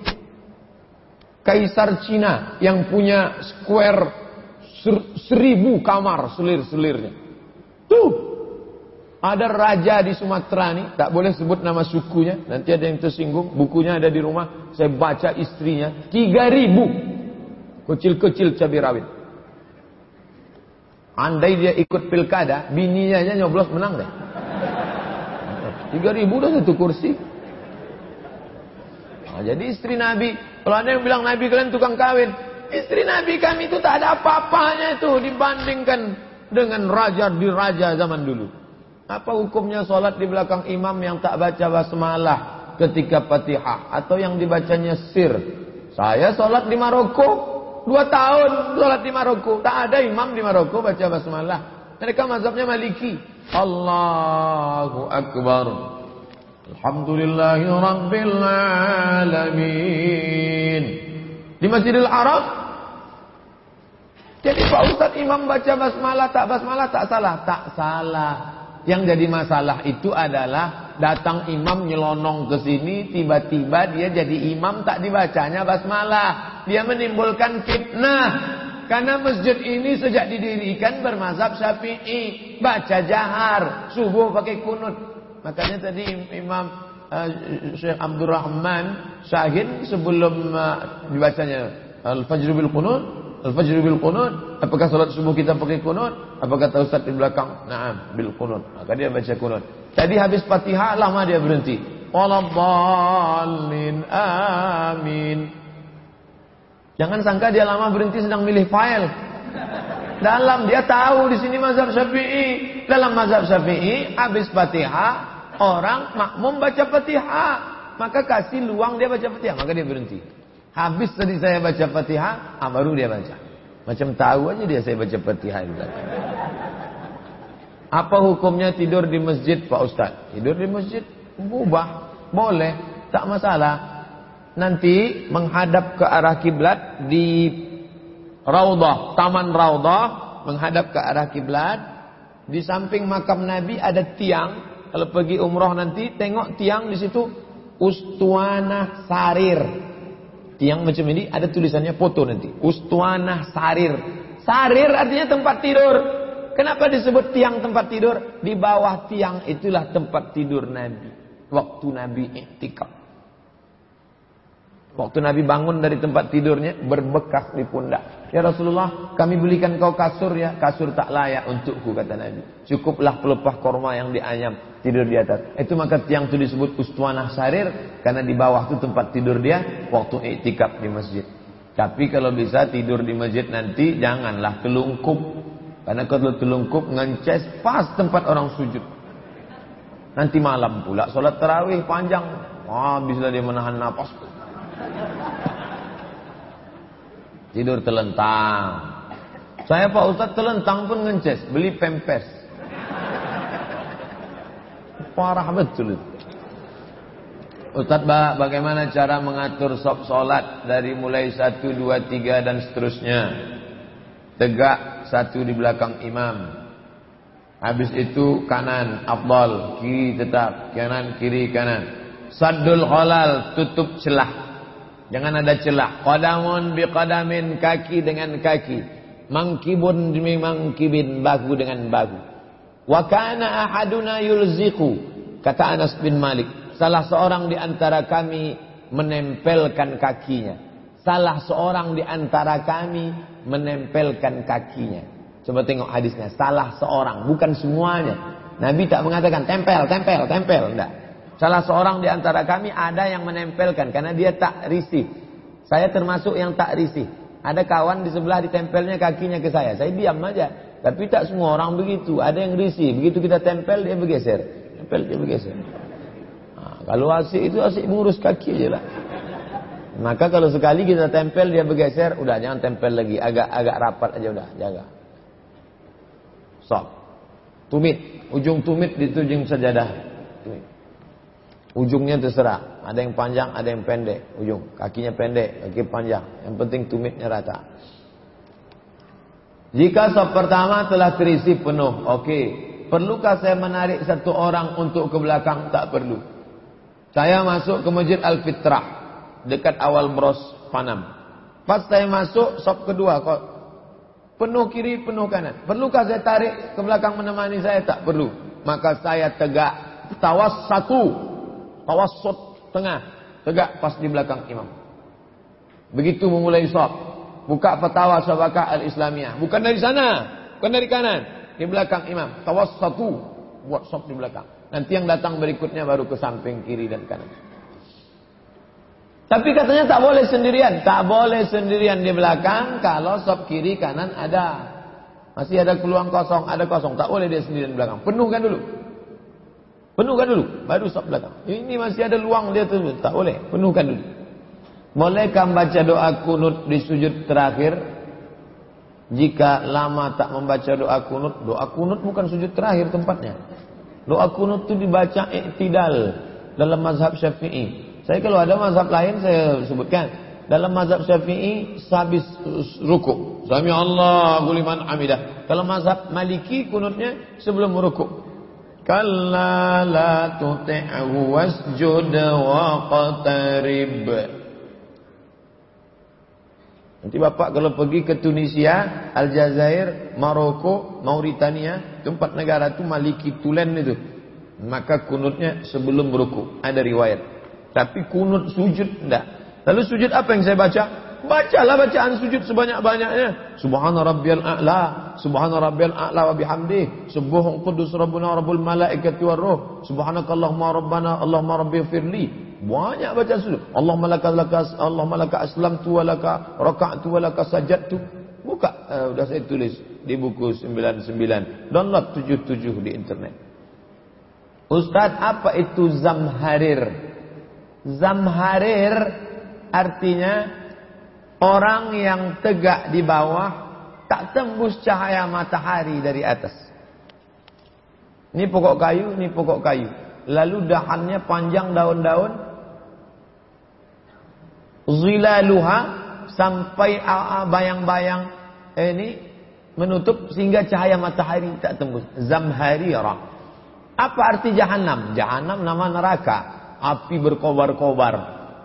S2: kaisar Cina yang punya square ser seribu kamar selir-selirnya. Tuh, ada raja di Sumatera nih, tak boleh sebut nama sukunya, nanti ada yang tersinggung, bukunya ada di rumah, saya baca istrinya, tiga ribu, kecil-kecil cabai rawit. Andai dia ikut pilkada, bininya aja nyoblos menang deh. Tiga ribu udah satu kursi. Nah, jadi istri Nabi kalau ada yang bilang Nabi kalian tukang kawin, istri Nabi kami itu tak ada apa-apanya itu dibandingkan dengan raja di raja zaman dulu. Apa hukumnya sholat di belakang imam yang tak baca basmalah ketika fatihah atau yang dibacanya sir? Saya sholat di Maroko dua tahun sholat di Maroko, tak ada imam di Maroko baca basmalah. Mereka mazhabnya Maliki. Allahu Akbar. Alhamdulillahi Rabbil Alamin. Di Masjidil Haram. Jadi Pak Ustaz Imam baca basmalah tak basmalah tak salah. Tak salah. Yang jadi masalah itu adalah datang imam nyelonong ke sini tiba-tiba dia jadi imam tak dibacanya basmalah. Dia menimbulkan fitnah. Karena masjid ini sejak didirikan bermazhab Syafi'i, baca jahar, subuh pakai kunut. Makanya tadi Imam uh, Syekh Abdul Rahman Syahid sebelum uh, dibacanya Al-Fajr bil Qunut, Al-Fajr bil Qunut, apakah salat subuh kita pakai kunut? Apa kata Ustaz di belakang? Naam, bil Qunut. Maka dia baca kunut. Tadi habis Fatihah lama dia berhenti. Waladdallin amin. Jangan sangka dia lama berhenti sedang milih file. Dalam dia tahu di sini mazhab Syafi'i. Dalam mazhab Syafi'i habis Fatihah orang makmum baca Fatihah, maka kasih luang dia baca Fatihah, maka dia berhenti. Habis tadi saya baca Fatihah, ah, baru dia baca. Macam tahu aja dia saya baca Fatihah Apa hukumnya tidur di masjid Pak Ustaz? Tidur di masjid mubah, boleh, tak masalah. Nanti menghadap ke arah kiblat di Raudhah, Taman Raudhah menghadap ke arah kiblat. Di samping makam Nabi ada tiang kalau pergi umroh nanti tengok tiang di situ Ustuana Sarir. Tiang macam ini ada tulisannya foto nanti. Ustuana Sarir. Sarir artinya tempat tidur. Kenapa disebut tiang tempat tidur? Di bawah tiang itulah tempat tidur Nabi. waktu Nabi iktikaf. Waktu Nabi bangun dari tempat tidurnya berbekas di pundak. Ya Rasulullah, kami belikan kau kasur ya. Kasur tak layak untukku kata Nabi. Cukuplah pelepah korma yang dianyam tidur di atas. Itu maka tiang itu disebut ustuanah sarir karena di bawah itu tempat tidur dia waktu iktikaf di masjid. Tapi kalau bisa tidur di masjid nanti janganlah kelungkup. Karena kalau kelungkup ngences pas tempat orang sujud. Nanti malam pula sholat terawih panjang. Wah, bisa dia menahan nafas. Tidur telentang. Saya Pak Ustaz telentang pun ngences, beli pempes. Parah betul itu. Ustaz bagaimana cara mengatur sop solat dari mulai satu, dua, tiga dan seterusnya. Tegak satu di belakang imam. Habis itu kanan afdal, kiri tetap, kanan kiri kanan. Saddul halal tutup celah. Jangan ada celah. Qadamun biqadamin kaki dengan kaki. Mangkibun demi mangkibin bahu dengan bahu. Wa kana ahaduna yulziqu kata Anas bin Malik. Salah seorang di antara kami menempelkan kakinya. Salah seorang di antara kami menempelkan kakinya. Coba tengok hadisnya. Salah seorang, bukan semuanya. Nabi tak mengatakan tempel, tempel, tempel. Enggak. Salah seorang di antara kami ada yang menempelkan karena dia tak risih. Saya termasuk yang tak risih. Ada kawan di sebelah ditempelnya kakinya ke saya. Saya diam aja. Tapi tak semua orang begitu. Ada yang risih. Begitu kita tempel dia bergeser. Tempel dia bergeser. Nah, kalau asik itu asik mengurus kaki aja lah. Maka kalau sekali kita tempel dia bergeser, udah jangan tempel lagi. Agak agak rapat aja udah, jaga. Stop. Tumit, ujung tumit di ujung sajadah. Tumit. Ujungnya terserah. Ada yang panjang, ada yang pendek. Ujung. Kakinya pendek, kaki panjang. Yang penting tumitnya rata. Jika sop pertama telah terisi penuh. Oke. Perlukah saya menarik satu orang untuk ke belakang? Tak perlu. Saya masuk ke Masjid Al-Fitrah. Dekat awal bros Panam. Pas saya masuk, sop kedua. Kok penuh kiri, penuh kanan. Perlukah saya tarik ke belakang menemani saya? Tak perlu. Maka saya tegak. Tawas satu tawassut tengah, tegak pas di belakang imam. Begitu memulai sholat, buka fatwa Syabakah Al-Islamiyah. Bukan dari sana, bukan dari kanan, di belakang imam. Tawassatu buat sholat di belakang. Nanti yang datang berikutnya baru ke samping kiri dan kanan. Tapi katanya tak boleh sendirian, tak boleh sendirian di belakang kalau sop kiri kanan ada. Masih ada peluang kosong, ada kosong, tak boleh dia sendirian di belakang. Penuhkan dulu. Penuhkan dulu, baru stop belakang. Ini masih ada luang dia tu, tak boleh. Penuhkan dulu. Bolehkah membaca doa kunut di sujud terakhir? Jika lama tak membaca doa kunut, doa kunut bukan sujud terakhir tempatnya. Doa kunut itu dibaca iktidal dalam mazhab syafi'i. Saya kalau ada mazhab lain saya sebutkan. Dalam mazhab syafi'i sabis ruku. Sami Allah liman hamidah. Kalau mazhab maliki kunutnya sebelum ruku. Kalla la tuti'hu wasjud waqtarib. Nanti bapak kalau pergi ke Tunisia, Aljazair, Maroko, Mauritania, tempat negara itu maliki tulen itu. Maka kunutnya sebelum ruku. Ada riwayat. Tapi kunut sujud tidak. Lalu sujud apa yang saya baca? Bacalah bacaan sujud sebanyak-banyaknya. Subhana rabbiyal a'la, subhana rabbiyal a'la wa bihamdi, subuhun qudus rabbuna rabbul malaikati war ruh, subhanakallahumma rabbana allahumma rabbighfirli. Banyak baca sujud. Allahumma laka laka Allahumma laka aslamtu wa laka raka'tu wa laka sajadtu. Buka, uh, sudah saya tulis di buku 99. Download 77 di internet. Ustaz, apa itu zamharir? Zamharir artinya Orang yang tegak di bawah tak tembus cahaya matahari dari atas. Ini pokok kayu, ini pokok kayu. Lalu dahannya panjang daun-daun. Zilaluha sampai bayang-bayang ini menutup sehingga cahaya matahari tak tembus. Zamharira. Apa arti jahanam? Jahanam nama neraka. Api berkobar-kobar.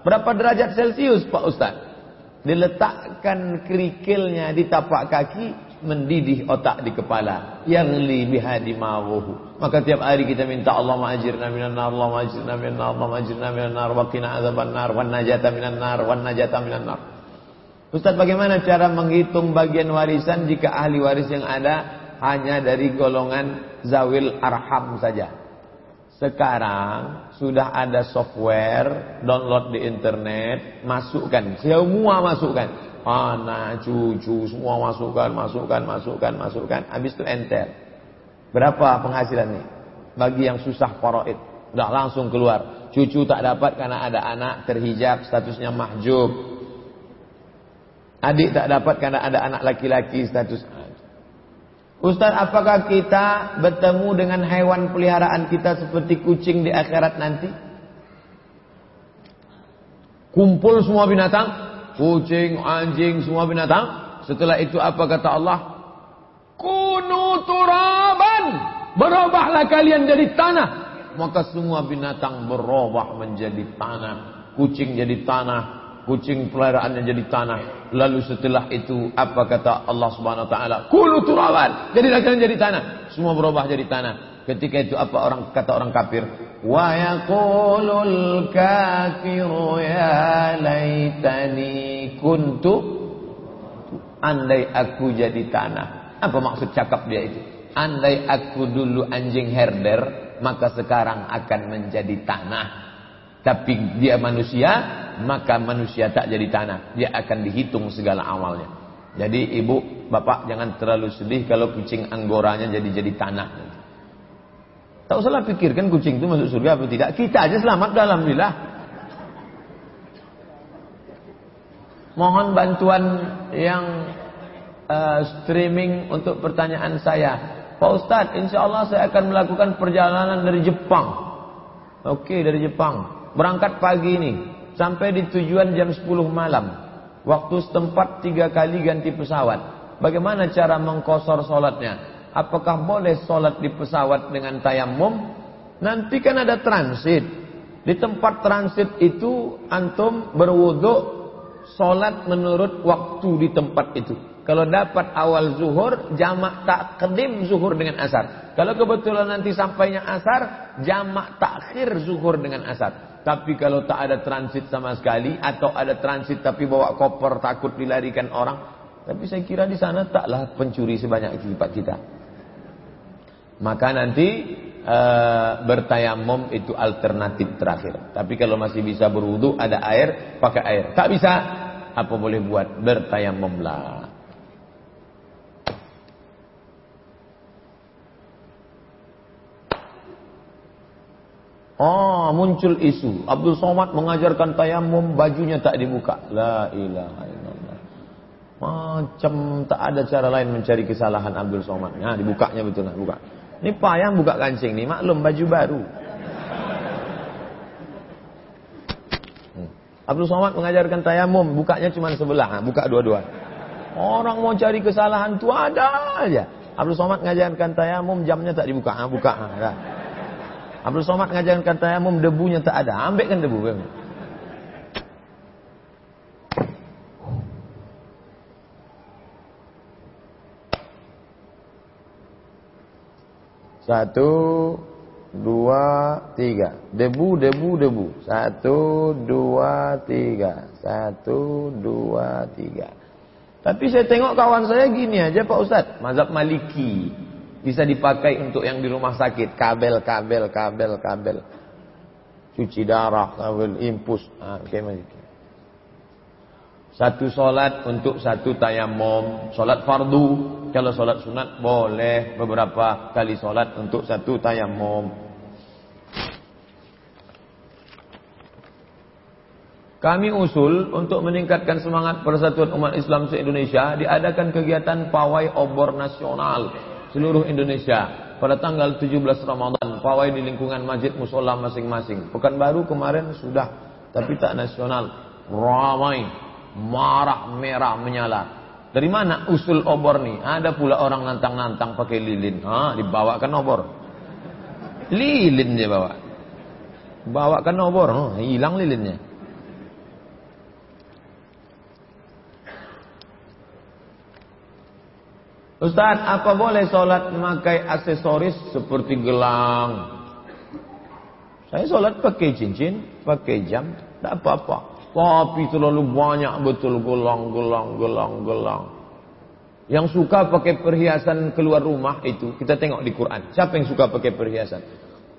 S2: Berapa derajat Celcius Pak Ustaz? Diletakkan kerikilnya di tapak kaki mendidih otak di kepala. Yang li bihadi mawuhu. Maka tiap hari kita minta Allah ma'ajirna minan nar, Allah ma'ajirna minan nar, Allah ma'ajirna minan nar, wa azaban nar, wa najata minan nar, wa najata minan nar. Ustaz bagaimana cara menghitung bagian warisan jika ahli waris yang ada hanya dari golongan zawil arham saja? Sekarang sudah ada software download di internet, masukkan, semua masukkan anak, cucu, semua masukkan, masukkan, masukkan, masukkan. Habis itu enter. Berapa penghasilan nih? Bagi yang susah faraid. Udah langsung keluar. Cucu tak dapat karena ada anak terhijab, statusnya mahjub. Adik tak dapat karena ada anak laki-laki, status Ustaz, apakah kita bertemu dengan hewan peliharaan kita seperti kucing di akhirat nanti? Kumpul semua binatang, kucing, anjing, semua binatang. Setelah itu apa kata Allah? Kunu turaban. Berubahlah kalian jadi tanah. Maka semua binatang berubah menjadi tanah. Kucing jadi tanah. Kucing peliharaannya jadi tanah. Lalu setelah itu apa kata Allah Subhanahu wa taala? Kunu turaban. Jadilah kalian jadi tanah. Semua berubah jadi tanah. Ketika itu apa orang kata orang kafir? Wa yaqulul kafiru ya laitani kuntu andai aku jadi tanah. Apa maksud cakap dia itu? Andai aku dulu anjing herder, maka sekarang akan menjadi tanah. Tapi dia manusia, maka manusia tak jadi tanah. Dia akan dihitung segala amalnya. Jadi ibu, bapak jangan terlalu sedih kalau kucing anggoranya jadi jadi tanah. Tak usahlah pikirkan kucing itu masuk surga atau tidak. Kita aja selamat dalam Alhamdulillah. Mohon bantuan yang uh, streaming untuk pertanyaan saya. Pak Ustadz, insya Allah saya akan melakukan perjalanan dari Jepang. Oke, dari Jepang. Berangkat pagi ini. Sampai di tujuan jam 10 malam. Waktu setempat tiga kali ganti pesawat. Bagaimana cara mengkosor sholatnya? Apakah boleh sholat di pesawat dengan tayamum? Nanti kan ada transit. Di tempat transit itu antum berwudhu sholat menurut waktu di tempat itu. Kalau dapat awal zuhur, jamak tak kedim zuhur dengan asar. Kalau kebetulan nanti sampainya asar, jamak takhir zuhur dengan asar. Tapi kalau tak ada transit sama sekali, atau ada transit tapi bawa koper takut dilarikan orang, tapi saya kira di sana taklah pencuri sebanyak lipat kita. Maka nanti e, bertayamum itu alternatif terakhir. Tapi kalau masih bisa berwudu ada air, pakai air. Tak bisa, apa boleh buat? Bertayamumlah. Oh, muncul isu. Abdul Somad mengajarkan tayamum, bajunya tak dibuka. La ilaha illallah. Macam tak ada cara lain mencari kesalahan Abdul Somad. Nah, dibukanya betul nah, buka. Ini payah buka kancing nih, maklum baju baru. Hmm. Abdul Somad mengajarkan tayamum, bukanya cuma sebelah, buka dua-dua. Orang mau cari kesalahan tuh ada aja. Abdul Somad mengajarkan tayamum, jamnya tak dibuka, ha, buka. Ha, Abdul Somad mengajarkan tayamum, debunya tak ada, ambil kan debu. Satu, dua, tiga. Debu, debu, debu. Satu, dua, tiga. Satu, dua, tiga. Tapi saya tengok kawan saya gini aja Pak Ustadz. Mazhab Maliki. Bisa dipakai untuk yang di rumah sakit. Kabel, kabel, kabel, kabel. Cuci darah, kabel, impus. Ah. Satu solat untuk satu tayamum. Solat fardu kalau sholat sunat boleh beberapa kali sholat untuk satu tayamum. Kami usul untuk meningkatkan semangat persatuan umat Islam se-Indonesia diadakan kegiatan pawai obor nasional seluruh Indonesia pada tanggal 17 Ramadan pawai di lingkungan masjid musola masing-masing. Pekanbaru kemarin sudah tapi tak nasional ramai marah merah menyala dari mana usul obor nih? Ada pula orang nantang-nantang pakai lilin. Ah, dibawakan obor. Lilin dia bawa. Bawakan obor, oh, hilang lilinnya. Ustaz, apa boleh sholat memakai aksesoris seperti gelang? Saya sholat pakai cincin, pakai jam, tak apa-apa. Tapi terlalu banyak betul gelang, gelang, gelang, gelang. Yang suka pakai perhiasan keluar rumah itu, kita tengok di Quran. Siapa yang suka pakai perhiasan?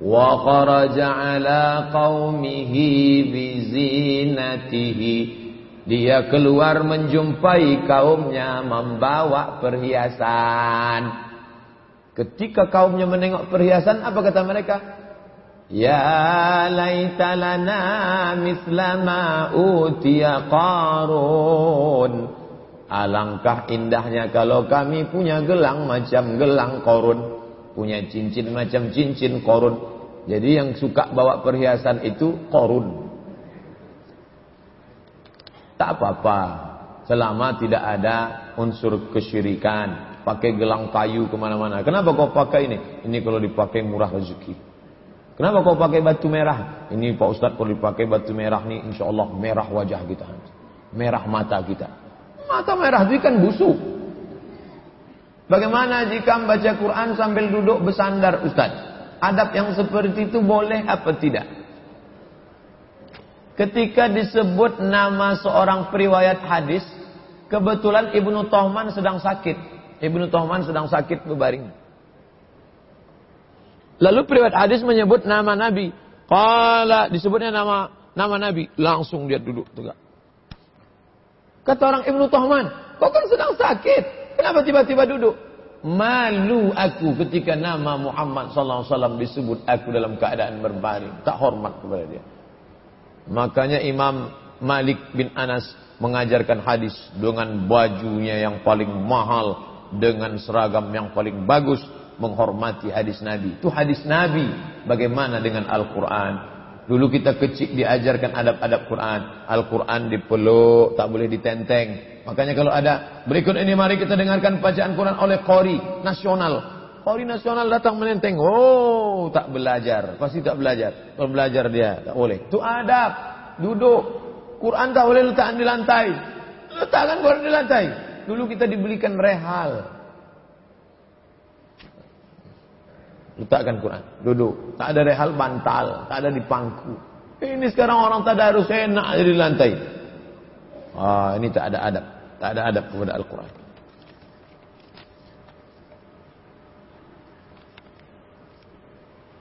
S2: Wa kharaja ala qaumihi bizinatihi dia keluar menjumpai kaumnya membawa perhiasan. Ketika kaumnya menengok perhiasan, apa kata mereka? Ya laitalana mislama utia qarun. Alangkah indahnya kalau kami punya gelang macam gelang korun. Punya cincin macam cincin korun. Jadi yang suka bawa perhiasan itu korun. Tak apa-apa. Selama tidak ada unsur kesyirikan. Pakai gelang kayu ke mana-mana. Kenapa kau pakai ini? Ini kalau dipakai murah rezeki. Kenapa kau pakai batu merah? Ini Pak Ustadz kalau dipakai batu merah nih insya Allah merah wajah kita. Merah mata kita. Mata merah itu kan busuk. Bagaimana jika membaca Quran sambil duduk bersandar Ustadz? Adab yang seperti itu boleh apa tidak? Ketika disebut nama seorang periwayat hadis, kebetulan Ibnu Tohman sedang sakit. Ibnu Tohman sedang sakit berbaring. Lalu periwayat hadis menyebut nama Nabi. Kala disebutnya nama nama Nabi, langsung dia duduk tegak. Kata orang Ibnu Tohman, kau kan sedang sakit, kenapa tiba-tiba duduk? Malu aku ketika nama Muhammad SAW disebut aku dalam keadaan berbaring. Tak hormat kepada dia. Makanya Imam Malik bin Anas mengajarkan hadis dengan bajunya yang paling mahal, dengan seragam yang paling bagus, menghormati hadis Nabi. Itu hadis Nabi. Bagaimana dengan Al-Quran? Dulu kita kecil diajarkan adab-adab Quran. Al-Quran dipeluk, tak boleh ditenteng. Makanya kalau ada berikut ini mari kita dengarkan bacaan Quran oleh Qori nasional. Qori nasional datang menenteng. Oh, tak belajar. Pasti tak belajar. Kalau belajar dia, tak boleh. Itu adab. Duduk. Quran tak boleh letakkan di lantai. Letakkan Quran di lantai. Dulu kita dibelikan rehal. Letakkan Quran. Duduk. Tak ada rehal bantal. Tak ada di pangku. Ini sekarang orang tak ada harus enak di lantai. Ah, ini tak ada adab. Tak ada adab kepada Al-Quran.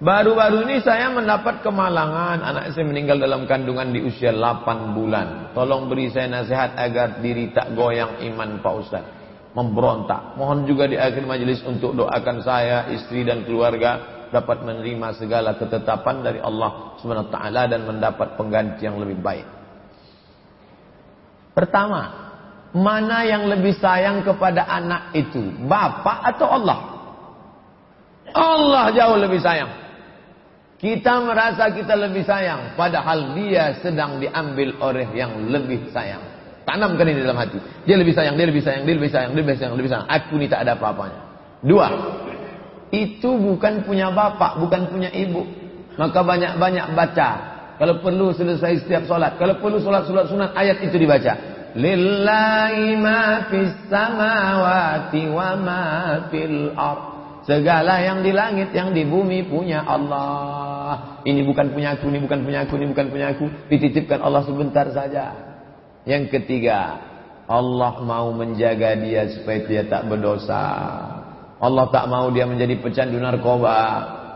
S2: Baru-baru ini saya mendapat kemalangan. Anak saya meninggal dalam kandungan di usia 8 bulan. Tolong beri saya nasihat agar diri tak goyang iman Pak Ustaz. Memberontak. Mohon juga di akhir majelis untuk doakan saya, istri dan keluarga Dapat menerima segala ketetapan dari Allah SWT Dan mendapat pengganti yang lebih baik. Pertama Mana yang lebih sayang kepada anak itu? Bapak atau Allah? Allah jauh lebih sayang kita merasa kita lebih sayang. Padahal dia sedang diambil oleh yang lebih sayang. Tanamkan ini dalam hati. Dia lebih sayang, dia lebih sayang, dia lebih sayang, dia lebih sayang, dia lebih sayang. Aku ini tak ada apa-apanya. Dua. Itu bukan punya bapak, bukan punya ibu. Maka banyak-banyak baca. Kalau perlu selesai setiap solat. Kalau perlu solat-solat sunat, ayat itu dibaca. Lillahi ma fis samawati wa ma fil ardh. Segala yang di langit, yang di bumi punya Allah. Ini bukan punya aku, ini bukan punya aku, ini bukan punya aku. Dititipkan Allah sebentar saja. Yang ketiga, Allah mau menjaga dia supaya dia tak berdosa. Allah tak mau dia menjadi pecandu narkoba.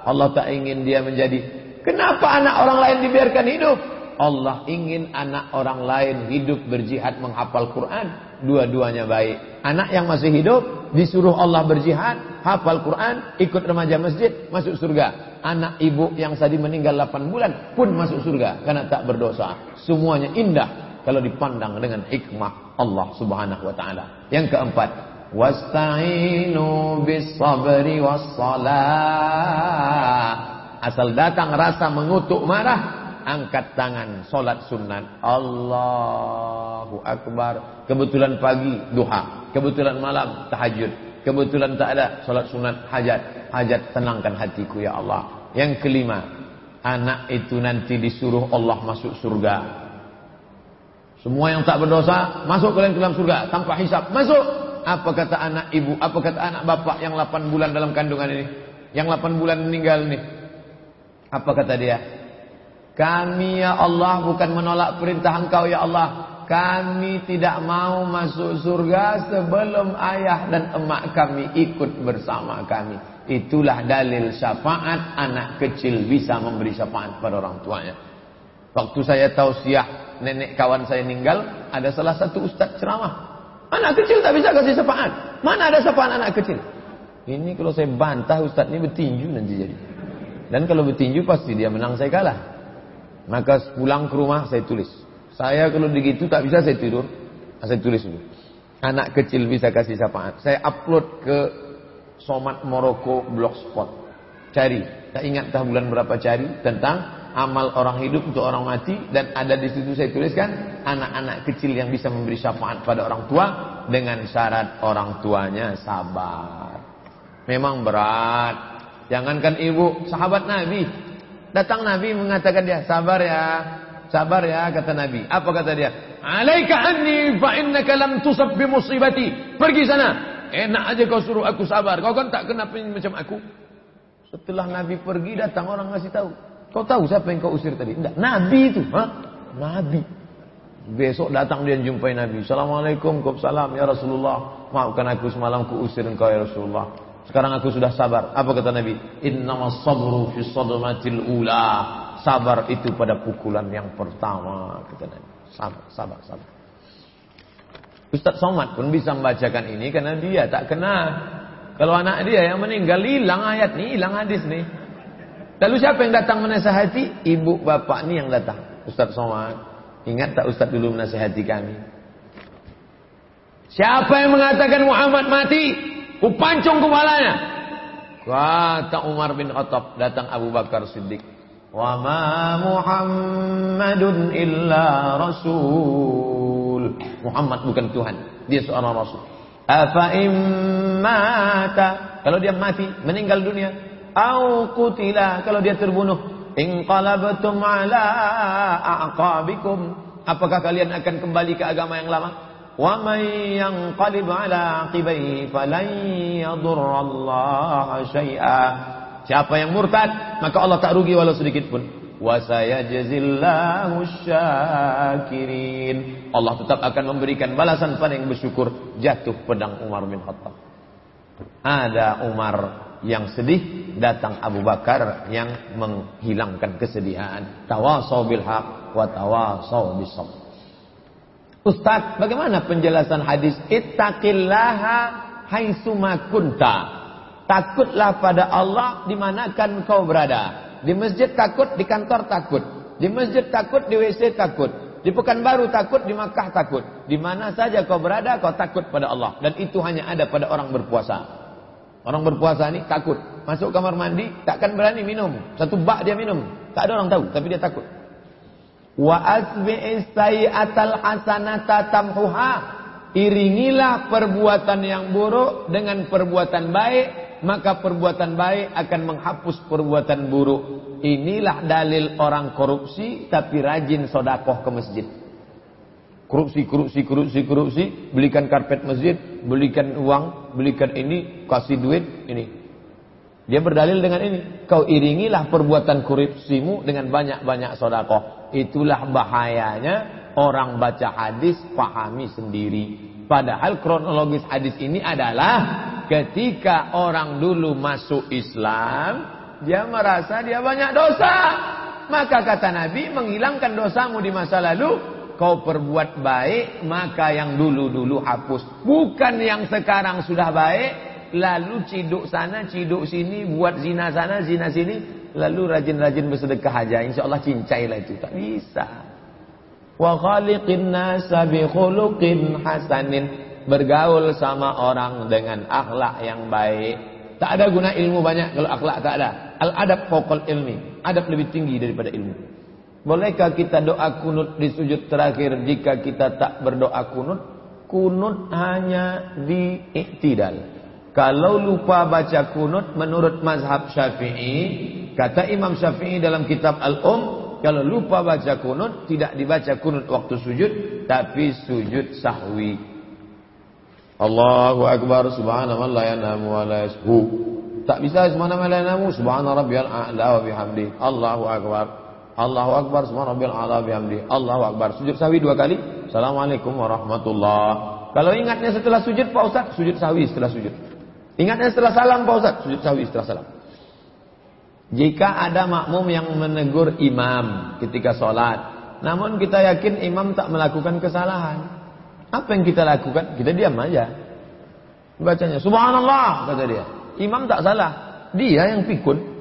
S2: Allah tak ingin dia menjadi Kenapa anak orang lain dibiarkan hidup? Allah ingin anak orang lain hidup berjihad menghafal Quran. Dua-duanya baik. Anak yang masih hidup disuruh Allah berjihad, hafal Quran, ikut remaja masjid, masuk surga. Anak ibu yang tadi meninggal 8 bulan pun masuk surga karena tak berdosa. Semuanya indah kalau dipandang dengan hikmah Allah Subhanahu wa taala. Yang keempat, wasta'inu bis sabri was Asal datang rasa mengutuk marah, angkat tangan solat sunat. Allahu Akbar. Kebetulan pagi duha. Kebetulan malam tahajud. Kebetulan tak ada solat sunat hajat. Hajat tenangkan hatiku ya Allah. Yang kelima anak itu nanti disuruh Allah masuk surga. Semua yang tak berdosa masuk ke dalam surga. Tanpa hisap masuk. Apa kata anak ibu? Apa kata anak bapak yang 8 bulan dalam kandungan ini? Yang 8 bulan meninggal ini? Apa kata dia? Kami ya Allah bukan menolak perintah engkau ya Allah. Kami tidak mau masuk surga sebelum ayah dan emak kami ikut bersama kami. Itulah dalil syafaat anak kecil bisa memberi syafaat pada orang tuanya. Waktu saya tausiah nenek kawan saya meninggal, ada salah satu ustaz ceramah. Anak kecil tak bisa kasih syafaat. Mana ada syafaat anak kecil? Ini kalau saya bantah ustaz ini bertinju nanti jadi. Dan kalau bertinju pasti dia menang saya kalah. Maka pulang ke rumah saya tulis. Saya kalau begitu tak bisa saya tidur. Saya tulis dulu. Anak kecil bisa kasih syafaat. Saya upload ke Somat Moroko Blogspot. Cari. Tak ingat tak bulan berapa cari tentang amal orang hidup untuk orang mati dan ada di situ saya tuliskan anak-anak kecil yang bisa memberi syafaat pada orang tua dengan syarat orang tuanya sabar. Memang berat. Jangankan ibu, sahabat Nabi. Datang Nabi mengatakan dia, sabar ya. Sabar ya, kata Nabi. Apa kata dia? Alaika anni fa innaka lam tusab bi musibati. Pergi sana. Enak aja kau suruh aku sabar. Kau kan tak kena macam aku. Setelah Nabi pergi datang orang ngasih tahu. Kau tahu siapa yang kau usir tadi? Enggak, Nabi itu. Ha? Nabi. Besok datang dia jumpai Nabi. Assalamualaikum, salam ya Rasulullah. Maafkan aku semalam ku usir engkau ya Rasulullah. Sekarang aku sudah sabar. Apa kata Nabi? Innamas sabru fi sadmatil ula. Sabar itu pada pukulan yang pertama, kata Nabi. Sabar, sabar, sabar. Ustaz Somad pun bisa membacakan ini karena dia tak kenal. Kalau anak dia yang meninggal hilang ayat nih, hilang hadis nih. Lalu siapa yang datang menasihati? Ibu bapak nih yang datang. Ustaz Somad. Ingat tak Ustaz dulu menasihati kami? Siapa yang mengatakan Muhammad mati? Ku pancung kepalanya. Kata Umar bin Khattab, datang Abu Bakar Siddiq. Wa ma Muhammadun illa rasul. Muhammad bukan Tuhan, dia seorang rasul. Afa immata, kalau dia mati, meninggal dunia, au qutila, kalau dia terbunuh, inqalabtum ala aqabikum, apakah kalian akan kembali ke agama yang lama? ومن ينقلب على عقبيه فلن يضر الله شيئا Siapa yang murtad, maka Allah tak rugi walau sedikit pun. Wa sayajzillahu syakirin. Allah tetap akan memberikan balasan pada yang bersyukur. Jatuh pedang Umar bin Khattab. Ada Umar yang sedih, datang Abu Bakar yang menghilangkan kesedihan. Tawasau bil haq wa tawasau bis sabr. Ustaz, bagaimana penjelasan hadis ittaqillaha haitsuma kunta? Takutlah pada Allah di kan kau berada. Di masjid takut, di kantor takut. Di masjid takut, di WC takut. Di Pekanbaru takut, di Makkah takut. Di mana saja kau berada, kau takut pada Allah. Dan itu hanya ada pada orang berpuasa. Orang berpuasa ini takut. Masuk kamar mandi, takkan berani minum. Satu bak dia minum. Tak ada orang tahu, tapi dia takut. Wa asbi'is sayi'atal hasanata tamhuha. Iringilah perbuatan yang buruk dengan perbuatan baik, maka perbuatan baik akan menghapus perbuatan buruk. Inilah dalil orang korupsi tapi rajin sodakoh ke masjid. Korupsi, korupsi, korupsi, korupsi, belikan karpet masjid, belikan uang, belikan ini, kasih duit, ini. Dia berdalil dengan ini. Kau iringilah perbuatan korupsimu dengan banyak-banyak sodakoh. Itulah bahayanya orang baca hadis pahami sendiri. Padahal kronologis hadis ini adalah ketika orang dulu masuk Islam, dia merasa dia banyak dosa. Maka kata Nabi, menghilangkan dosamu di masa lalu, kau perbuat baik, maka yang dulu-dulu hapus. Bukan yang sekarang sudah baik, lalu ciduk sana, ciduk sini, buat zina sana, zina sini, lalu rajin-rajin bersedekah aja. Insya Allah cincailah itu. Tak bisa. Wa khaliqin nasa bi khuluqin hasanin. Bergaul sama orang dengan akhlak yang baik. Tak ada guna ilmu banyak kalau akhlak tak ada. Al-adab pokok ilmi. Adab lebih tinggi daripada ilmu. Bolehkah kita doa kunut di sujud terakhir jika kita tak berdoa kunut? Kunut hanya di iktidal. Kalau lupa baca kunut menurut mazhab syafi'i. Kata Imam Syafi'i dalam kitab Al-Um. Kalau lupa baca kunut. Tidak dibaca kunut waktu sujud. Tapi sujud sahwi. Allahu Akbar subhanallah la yanamu wa la yashu. Tak bisa subhanallah la yanamu subhana rabbiyal a'la wa bihamdi. Allahu Akbar. Allahu Akbar subhana rabbiyal a'la wa bihamdi. Allahu Akbar. Sujud sahwi dua kali. Assalamualaikum warahmatullah. Kalau ingatnya setelah sujud Pak Ustaz, sujud sahwi setelah sujud. Ingatnya setelah salam Pak Ustaz, sujud sahwi setelah salam. Jika ada makmum yang menegur imam ketika sholat, namun kita yakin imam tak melakukan kesalahan, apa yang kita lakukan? Kita diam aja. Bacanya, Subhanallah, kata dia. Imam tak salah, dia yang pikun.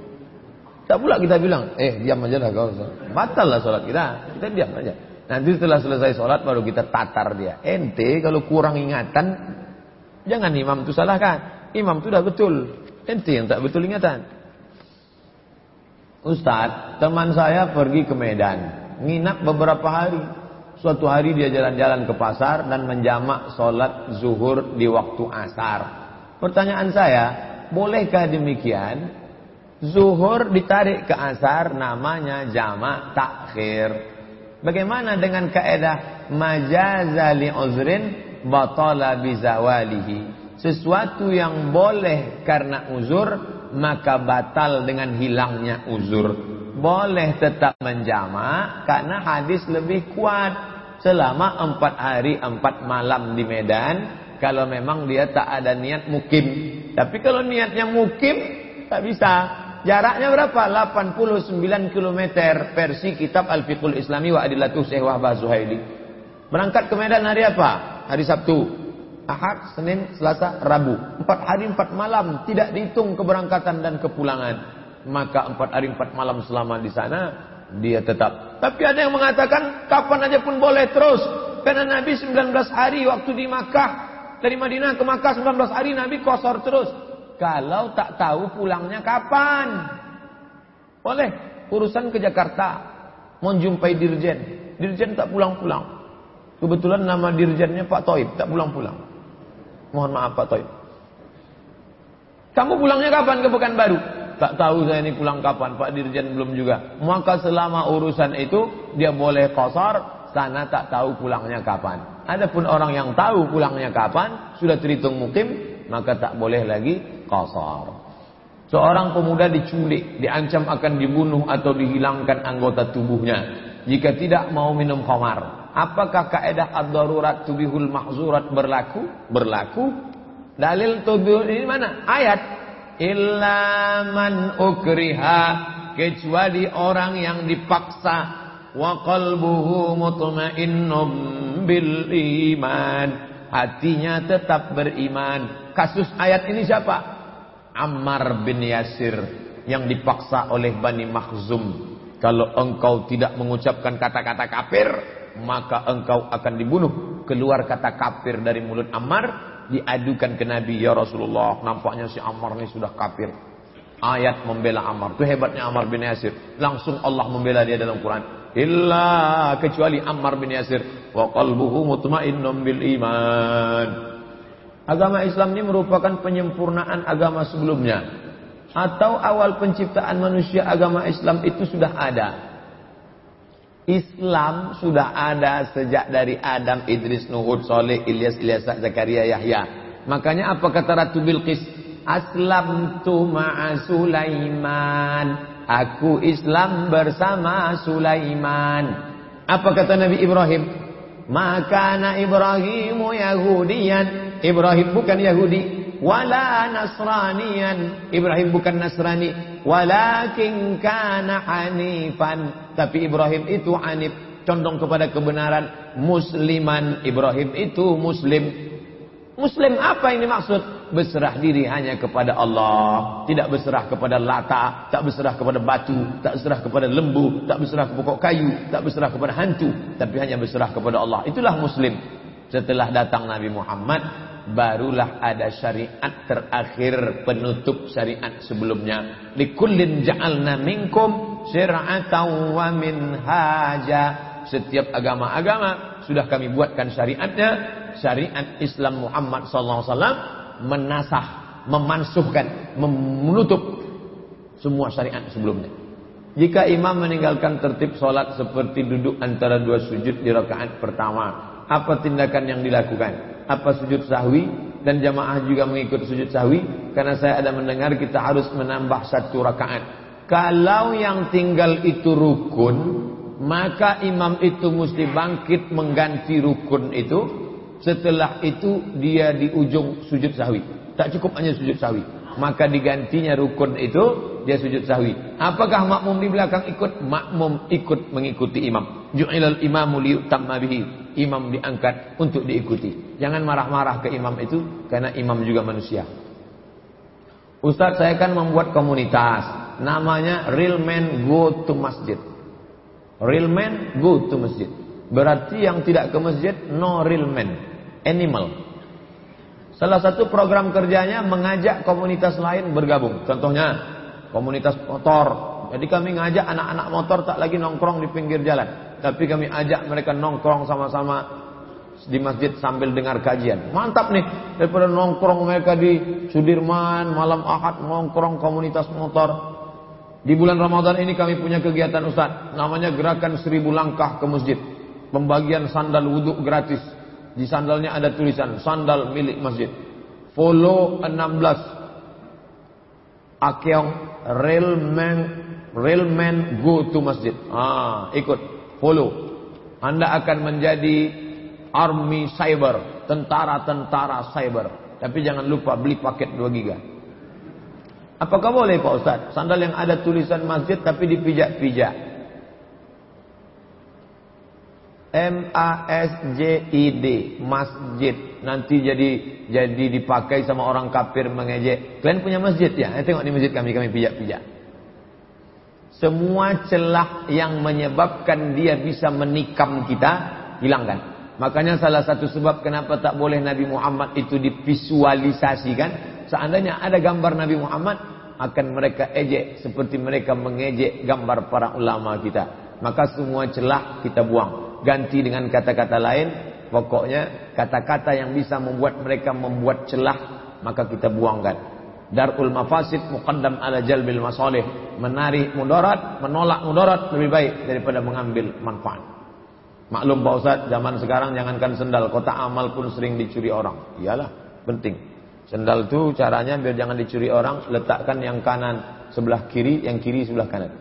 S2: Tak pula kita bilang, eh diam aja lah kau. Batal lah sholat kita, kita diam aja. Nanti setelah selesai sholat baru kita tatar dia. Ente kalau kurang ingatan, jangan imam itu salahkan. Imam itu sudah betul. Ente yang tak betul ingatan. Ustaz, teman saya pergi ke Medan, nginap beberapa hari. Suatu hari dia jalan-jalan ke pasar dan menjamak sholat zuhur di waktu asar. Pertanyaan saya, bolehkah demikian? Zuhur ditarik ke asar namanya jamak takhir. Bagaimana dengan kaedah majazali uzrin batala bizawalihi? Sesuatu yang boleh karena uzur maka batal dengan hilangnya uzur. Boleh tetap menjamak karena hadis lebih kuat. Selama empat hari empat malam di Medan kalau memang dia tak ada niat mukim. Tapi kalau niatnya mukim tak bisa. Jaraknya berapa? 89 km versi kitab Al-Fiqhul Islami wa Adillatuh Syekh Wahbah Zuhaili. Berangkat ke Medan hari apa? Hari Sabtu Ahad, Senin, Selasa, Rabu. Empat hari, empat malam. Tidak dihitung keberangkatan dan kepulangan. Maka empat hari, empat malam selama di sana dia tetap. Tapi ada yang mengatakan kapan aja pun boleh terus. Karena Nabi 19 hari waktu di Makkah. Dari Madinah ke Makkah 19 hari Nabi kosor terus. Kalau tak tahu pulangnya kapan. Boleh. Urusan ke Jakarta. Mau jumpai Dirjen. Dirjen tak pulang-pulang. Kebetulan nama Dirjennya Pak Toib. Tak pulang-pulang. Mohon maaf Pak Toib. Kamu pulangnya kapan ke Pekanbaru? Tak tahu saya ini pulang kapan, Pak Dirjen belum juga. Maka selama urusan itu dia boleh kosor, sana tak tahu pulangnya kapan. Adapun orang yang tahu pulangnya kapan, sudah terhitung mukim, maka tak boleh lagi kosor. Seorang pemuda diculik, diancam akan dibunuh atau dihilangkan anggota tubuhnya. Jika tidak mau minum khamar. Apakah kaedah ad-darurat tubihul mahzurat berlaku? Berlaku. Dalil tubuh ini mana? Ayat. Illa man ukriha. Kecuali orang yang dipaksa. Wa qalbuhu mutmainnum bil iman. Hatinya tetap beriman. Kasus ayat ini siapa? Ammar bin Yasir yang dipaksa oleh Bani Makhzum. Kalau engkau tidak mengucapkan kata-kata kafir maka engkau akan dibunuh. Keluar kata kafir dari mulut Ammar diadukan ke Nabi ya Rasulullah nampaknya si Ammar ini sudah kafir. Ayat membela Ammar. Itu hebatnya Ammar bin Yasir. Langsung Allah membela dia dalam Quran. Illa kecuali Ammar bin Yasir wa qalbuhu mutmainnun bil iman. Agama Islam ini merupakan penyempurnaan agama sebelumnya. Atau awal penciptaan manusia agama Islam itu sudah ada Islam sudah ada sejak dari Adam, Idris, Nuhud, Soleh, Ilyas, Ilyas, Zakaria, Yahya. Makanya apa kata Ratu Bilqis? Aslam tu ma'a Sulaiman. Aku Islam bersama Sulaiman. Apa kata Nabi Ibrahim? Maka na Ibrahimu Yahudian. Ibrahim bukan Yahudi wala nasraniyan. Ibrahim bukan Nasrani. Walakin kana hanifan. Tapi Ibrahim itu hanif. Condong kepada kebenaran. Musliman Ibrahim itu muslim. Muslim apa ini maksud berserah diri hanya kepada Allah. Tidak berserah kepada lata tak berserah kepada batu tak berserah kepada lembu tak berserah kepada pokok kayu tak berserah kepada hantu tapi hanya berserah kepada Allah. Itulah muslim. Setelah datang Nabi Muhammad barulah ada syariat terakhir penutup syariat sebelumnya. Likullin ja'alna minkum syir'atan wa minhaja. Setiap agama-agama sudah kami buatkan syariatnya. Syariat Islam Muhammad sallallahu alaihi wasallam menasah, memansuhkan, menutup semua syariat sebelumnya. Jika imam meninggalkan tertib solat seperti duduk antara dua sujud di rakaat pertama Apa tindakan yang dilakukan? Apa sujud sahwi? Dan jamaah juga mengikut sujud sahwi. Karena saya ada mendengar kita harus menambah satu rakaat. Kalau yang tinggal itu rukun, maka imam itu mesti bangkit mengganti rukun itu. Setelah itu dia di ujung sujud sahwi. Tak cukup hanya sujud sahwi. Maka digantinya rukun itu dia sujud sahwi. Apakah makmum di belakang ikut? Makmum ikut mengikuti imam. Ju'ilal imamu liyutamma bihi. Imam diangkat untuk diikuti. Jangan marah-marah ke imam itu karena imam juga manusia. Ustaz saya kan membuat komunitas. Namanya Real Men Go to Masjid. Real Men Go to Masjid. Berarti yang tidak ke masjid no real men animal. Salah satu program kerjanya mengajak komunitas lain bergabung. Contohnya komunitas motor. Jadi kami ngajak anak-anak motor tak lagi nongkrong di pinggir jalan. Tapi kami ajak mereka nongkrong sama-sama di masjid sambil dengar kajian. Mantap nih. Daripada nongkrong mereka di Sudirman, malam Ahad nongkrong komunitas motor. Di bulan Ramadan ini kami punya kegiatan Ustaz. Namanya Gerakan Seribu Langkah ke Masjid. Pembagian sandal wudhu gratis. Di sandalnya ada tulisan sandal milik masjid. Follow 16. Akyong railman railman go to masjid. Ah, ikut. Follow. Anda akan menjadi army cyber, tentara-tentara cyber. Tapi jangan lupa beli paket 2 giga. Apakah boleh Pak Ustaz? Sandal yang ada tulisan masjid tapi dipijak-pijak. M A S J I D masjid nanti jadi jadi dipakai sama orang kafir mengejek. Kalian punya masjid ya? Eh, tengok di masjid kami kami pijak-pijak. Semua celah yang menyebabkan dia bisa menikam kita hilangkan. Makanya salah satu sebab kenapa tak boleh Nabi Muhammad itu divisualisasikan. Seandainya ada gambar Nabi Muhammad akan mereka ejek seperti mereka mengejek gambar para ulama kita. Maka semua celah kita buang ganti dengan kata-kata lain. Pokoknya kata-kata yang bisa membuat mereka membuat celah maka kita buangkan. Darul mafasid muqaddam ala jalbil masalih. Menarik mudarat, menolak mudarat lebih baik daripada mengambil manfaat. Maklum Pak Ustaz, zaman sekarang jangankan sendal, kotak amal pun sering dicuri orang. Iyalah, penting. Sendal itu caranya biar jangan dicuri orang, letakkan yang kanan sebelah kiri, yang kiri sebelah kanan.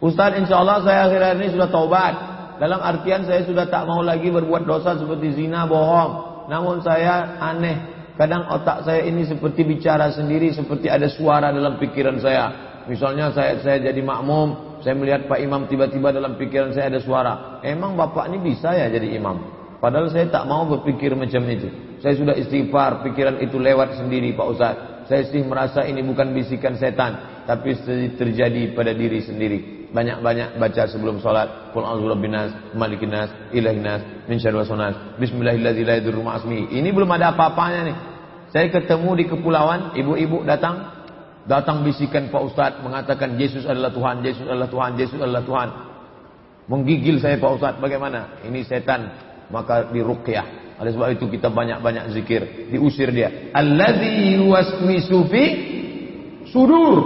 S2: Ustaz insya Allah saya akhir-akhir ini sudah taubat. Dalam artian saya sudah tak mau lagi berbuat dosa seperti zina, bohong. Namun saya aneh. Kadang otak saya ini seperti bicara sendiri, seperti ada suara dalam pikiran saya. Misalnya saya saya jadi makmum, saya melihat Pak Imam tiba-tiba dalam pikiran saya ada suara. Emang Bapak ini bisa ya jadi imam? Padahal saya tak mau berpikir macam itu. Saya sudah istighfar, pikiran itu lewat sendiri Pak Ustaz. Saya sih merasa ini bukan bisikan setan, tapi terjadi pada diri sendiri. Banyak-banyak baca sebelum sholat. Qul a'udzu birabbinas, malikin nas, ilahin nas, min syarri waswanas. Bismillahirrahmanirrahim. Ini belum ada apa-apanya nih. Saya ketemu di kepulauan, ibu-ibu datang, datang bisikan Pak Ustaz mengatakan Yesus adalah Tuhan, Yesus adalah Tuhan, Yesus adalah Tuhan. Menggigil saya Pak Ustaz, bagaimana? Ini setan, maka diruqyah. Oleh sebab itu kita banyak-banyak zikir, diusir dia. Alladzi yuwaswisu fi sudur.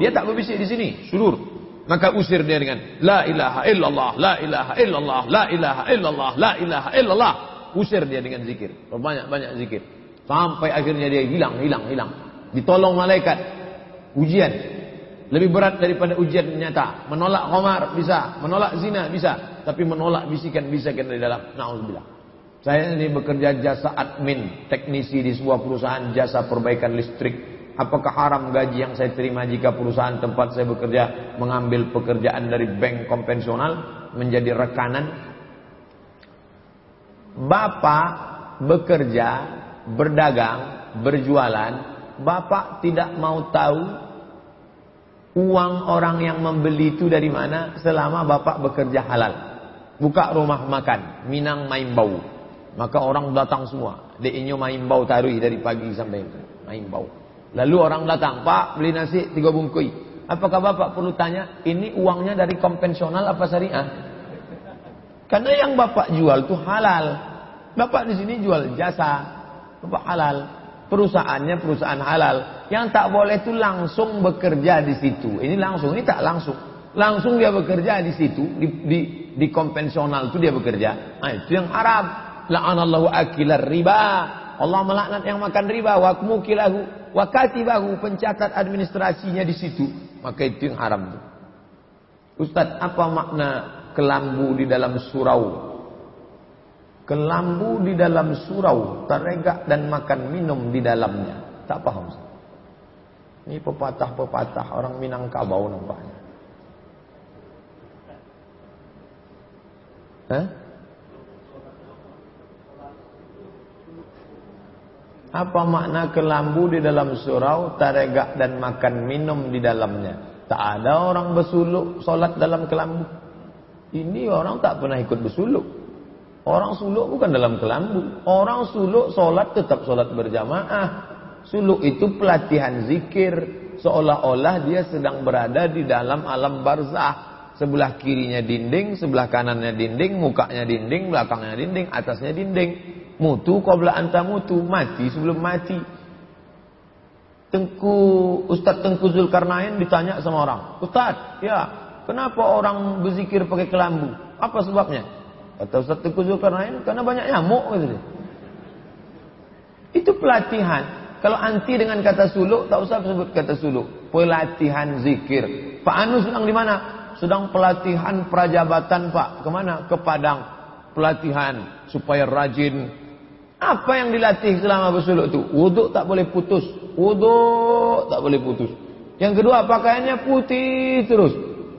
S2: Dia tak berbisik di sini, sudur. Maka usir dia dengan La ilaha illallah, La ilaha illallah, La ilaha illallah, La ilaha illallah. Usir dia dengan zikir. Banyak-banyak zikir. Sampai akhirnya dia hilang, hilang, hilang. Ditolong malaikat. Ujian. Lebih berat daripada ujian nyata. Menolak komar bisa. Menolak zina bisa. Tapi menolak bisikan-bisikan dari dalam. Na'udzubillah. Saya ini bekerja jasa admin. Teknisi di sebuah perusahaan jasa perbaikan listrik Apakah haram gaji yang saya terima jika perusahaan tempat saya bekerja mengambil pekerjaan dari bank konvensional menjadi rekanan? Bapak bekerja, berdagang, berjualan, Bapak tidak mau tahu uang orang yang membeli itu dari mana selama Bapak bekerja halal. Buka rumah makan, Minang main bau. Maka orang datang semua. Dia inyo main bau tarui dari pagi sampai main bau. Lalu orang datang, Pak beli nasi tiga bungkus. Apakah Bapak perlu tanya, ini uangnya dari konvensional apa syariah? Karena yang Bapak jual itu halal. Bapak di sini jual jasa. Halal. Perusahaannya perusahaan halal. Yang tak boleh itu langsung bekerja di situ. Ini langsung, ini tak langsung. Langsung dia bekerja di situ, di, di di konvensional itu dia bekerja, nah, itu yang haram. La'anallahu akilar riba. Allah melaknat yang makan riba wa mukilahu wa katibahu pencatat administrasinya di situ. Maka itu yang haram. Ustaz, apa makna kelambu di dalam surau? Kelambu di dalam surau, teregak dan makan minum di dalamnya. Tak paham. Ini pepatah-pepatah orang Minangkabau nampaknya. Hah? Apa makna kelambu di dalam surau, taregak dan makan minum di dalamnya? Tak ada orang bersuluk solat dalam kelambu. Ini orang tak pernah ikut bersuluk. Orang suluk bukan dalam kelambu. Orang suluk solat tetap solat berjamaah. Suluk itu pelatihan zikir. Seolah-olah dia sedang berada di dalam alam barzah. Sebelah kirinya dinding, sebelah kanannya dinding, mukanya dinding, belakangnya dinding, atasnya dinding. Mutu qabla anta mutu, mati sebelum mati. Tengku Ustaz Tengku Zulkarnain ditanya sama orang, "Ustaz, ya, kenapa orang berzikir pakai kelambu? Apa sebabnya?" Kata Ustaz Tengku Zulkarnain, "Karena banyak nyamuk." Gitu. Itu pelatihan. Kalau anti dengan kata suluk, tak usah sebut kata suluk. Pelatihan zikir. Pak Anu sedang di mana? Sedang pelatihan prajabatan Pak. Ke mana? Ke Padang. Pelatihan supaya rajin. Apa yang dilatih selama bersuluk itu? Wuduk tak boleh putus. Wuduk tak boleh putus. Yang kedua pakaiannya putih terus.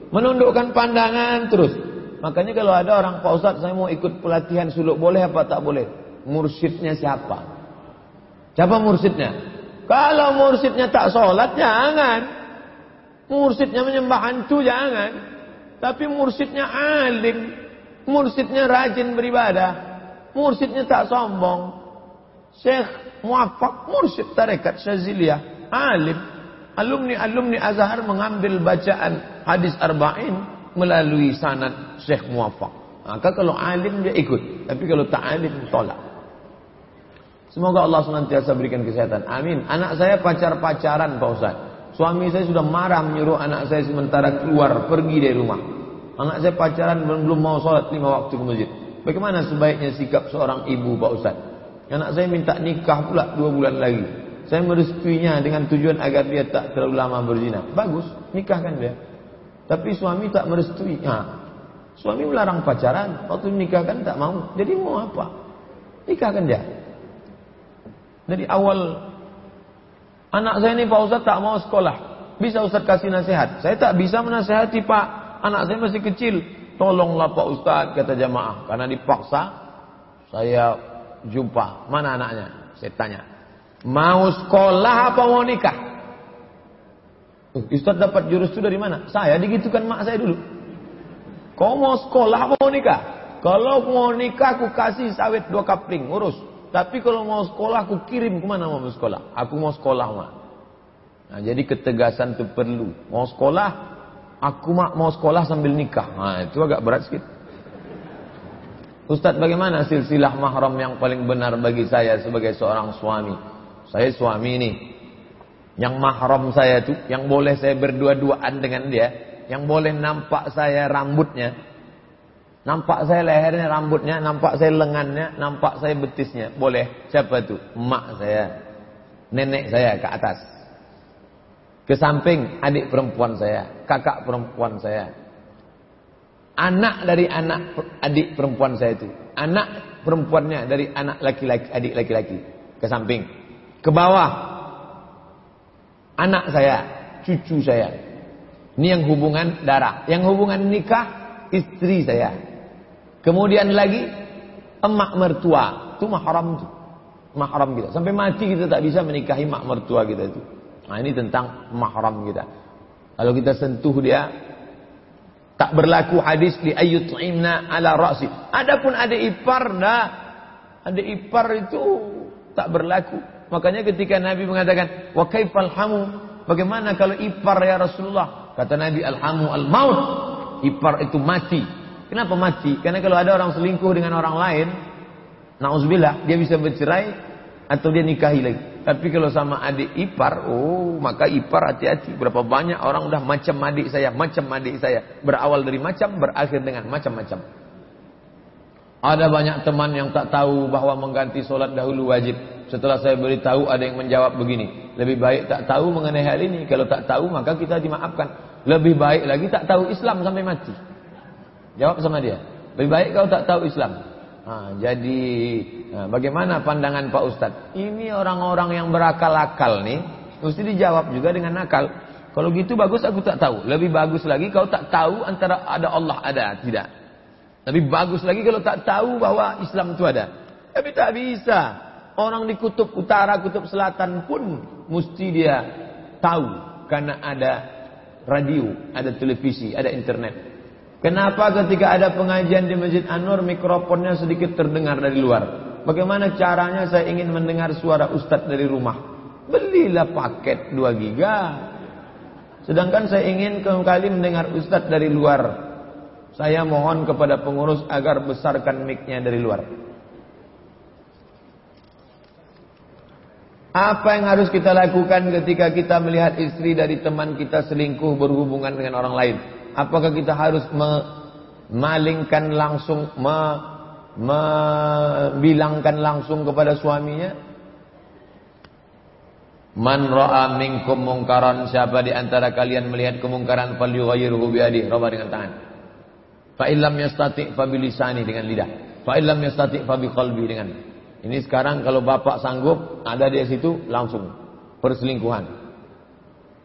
S2: Menundukkan pandangan terus. Makanya kalau ada orang Pak Ustaz saya mau ikut pelatihan suluk boleh apa tak boleh? Mursyidnya siapa? Siapa mursyidnya? Kalau mursyidnya tak sholat jangan. Mursyidnya menyembah hantu jangan. Tapi mursyidnya alim. Mursyidnya rajin beribadah. Mursyidnya tak sombong. Syekh muafak mursyid tarekat Syaziliyah. Alim. Alumni-alumni Azhar mengambil bacaan hadis arba'in melalui sanad Syekh muafak. Maka kalau alim dia ikut. Tapi kalau tak alim tolak. Semoga Allah senantiasa berikan kesehatan. Amin. Anak saya pacar-pacaran Pak Ustaz. Suami saya sudah marah menyuruh anak saya sementara keluar pergi dari rumah. Anak saya pacaran belum mau sholat lima waktu ke masjid. Bagaimana sebaiknya sikap seorang ibu Pak Ustaz? Anak saya minta nikah pula dua bulan lagi. Saya merestuinya dengan tujuan agar dia tak terlalu lama berzina. Bagus, nikahkan dia. Tapi suami tak merestui. Ha. Suami melarang pacaran. Waktu nikahkan tak mau. Jadi mau apa? Nikahkan dia. Dari awal anak saya ini Pak Ustaz tak mau sekolah. Bisa Ustaz kasih nasihat? Saya tak bisa menasihati Pak. Anak saya masih kecil. Tolonglah Pak Ustaz kata jamaah. Karena dipaksa saya jumpa. Mana anaknya? Saya tanya. Mau sekolah apa mau nikah? Ustaz dapat jurus itu dari mana? Saya digitukan mak saya dulu. Kau mau sekolah mau nikah? Kalau mau nikah aku kasih sawit dua kapling. Urus. Tapi kalau mau sekolah aku kirim ke mana mau sekolah? Aku mau sekolah mak. Nah, jadi ketegasan itu perlu. Mau sekolah, aku mak mau sekolah sambil nikah. Nah, itu agak berat sedikit. Ustadz bagaimana silsilah mahram yang paling benar bagi saya sebagai seorang suami? Saya suami ini. Yang mahram saya itu, yang boleh saya berdua-duaan dengan dia, yang boleh nampak saya rambutnya, Nampak saya lehernya, rambutnya, nampak saya lengannya, nampak saya betisnya. Boleh. Siapa itu? Emak saya. Nenek saya ke atas. Ke samping adik perempuan saya, kakak perempuan saya. Anak dari anak adik perempuan saya itu. Anak perempuannya dari anak laki-laki, adik laki-laki. Ke samping. Ke bawah. Anak saya, cucu saya. Ini yang hubungan darah. Yang hubungan nikah, istri saya. Kemudian lagi emak mertua, itu mahram itu. Mahram kita. Sampai mati kita tak bisa menikahi mak mertua kita itu. Nah, ini tentang mahram kita. Kalau kita sentuh dia tak berlaku hadis li ayyut'imna ala ra'si. Adapun ada ipar dah ada ipar itu tak berlaku. Makanya ketika Nabi mengatakan, "Wa kaifal hamu?" Bagaimana kalau ipar ya Rasulullah? Kata Nabi, "Al-hamu al-maut." Ipar itu mati. Kenapa mati? Karena kalau ada orang selingkuh dengan orang lain, nauzubillah, dia bisa bercerai atau dia nikahi lagi. Tapi kalau sama adik ipar, oh maka ipar hati-hati. Berapa banyak orang udah macam adik saya, macam adik saya. Berawal dari macam, berakhir dengan macam-macam. Ada banyak teman yang tak tahu bahwa mengganti solat dahulu wajib. Setelah saya beritahu ada yang menjawab begini. Lebih baik tak tahu mengenai hal ini. Kalau tak tahu maka kita dimaafkan. Lebih baik lagi tak tahu Islam sampai mati. Jawab sama dia. Lebih baik kau tak tahu Islam. Ha, jadi ha, bagaimana pandangan Pak Ustadz? Ini orang-orang yang berakal-akal nih. Mesti dijawab juga dengan akal. Kalau gitu bagus aku tak tahu. Lebih bagus lagi kau tak tahu antara ada Allah ada tidak. Lebih bagus lagi kalau tak tahu bahwa Islam itu ada. Tapi tak bisa. Orang di kutub utara, kutub selatan pun mesti dia tahu karena ada radio, ada televisi, ada internet. Kenapa ketika ada pengajian di Masjid Anwar mikrofonnya sedikit terdengar dari luar? Bagaimana caranya saya ingin mendengar suara ustadz dari rumah? Belilah paket 2 giga. Sedangkan saya ingin kembali mendengar ustadz dari luar. Saya mohon kepada pengurus agar besarkan mic-nya dari luar. Apa yang harus kita lakukan ketika kita melihat istri dari teman kita selingkuh berhubungan dengan orang lain? Apakah kita harus memalingkan langsung, membilangkan langsung kepada suaminya? Man ra'a minkum mungkaran siapa di antara kalian melihat kemungkaran falyughayyirhu bi yadihi raba dengan tangan. Fa illam yastati' fa bilisani dengan lidah. Fa illam yastati' fa biqalbi dengan ini sekarang kalau bapak sanggup ada di situ langsung perselingkuhan.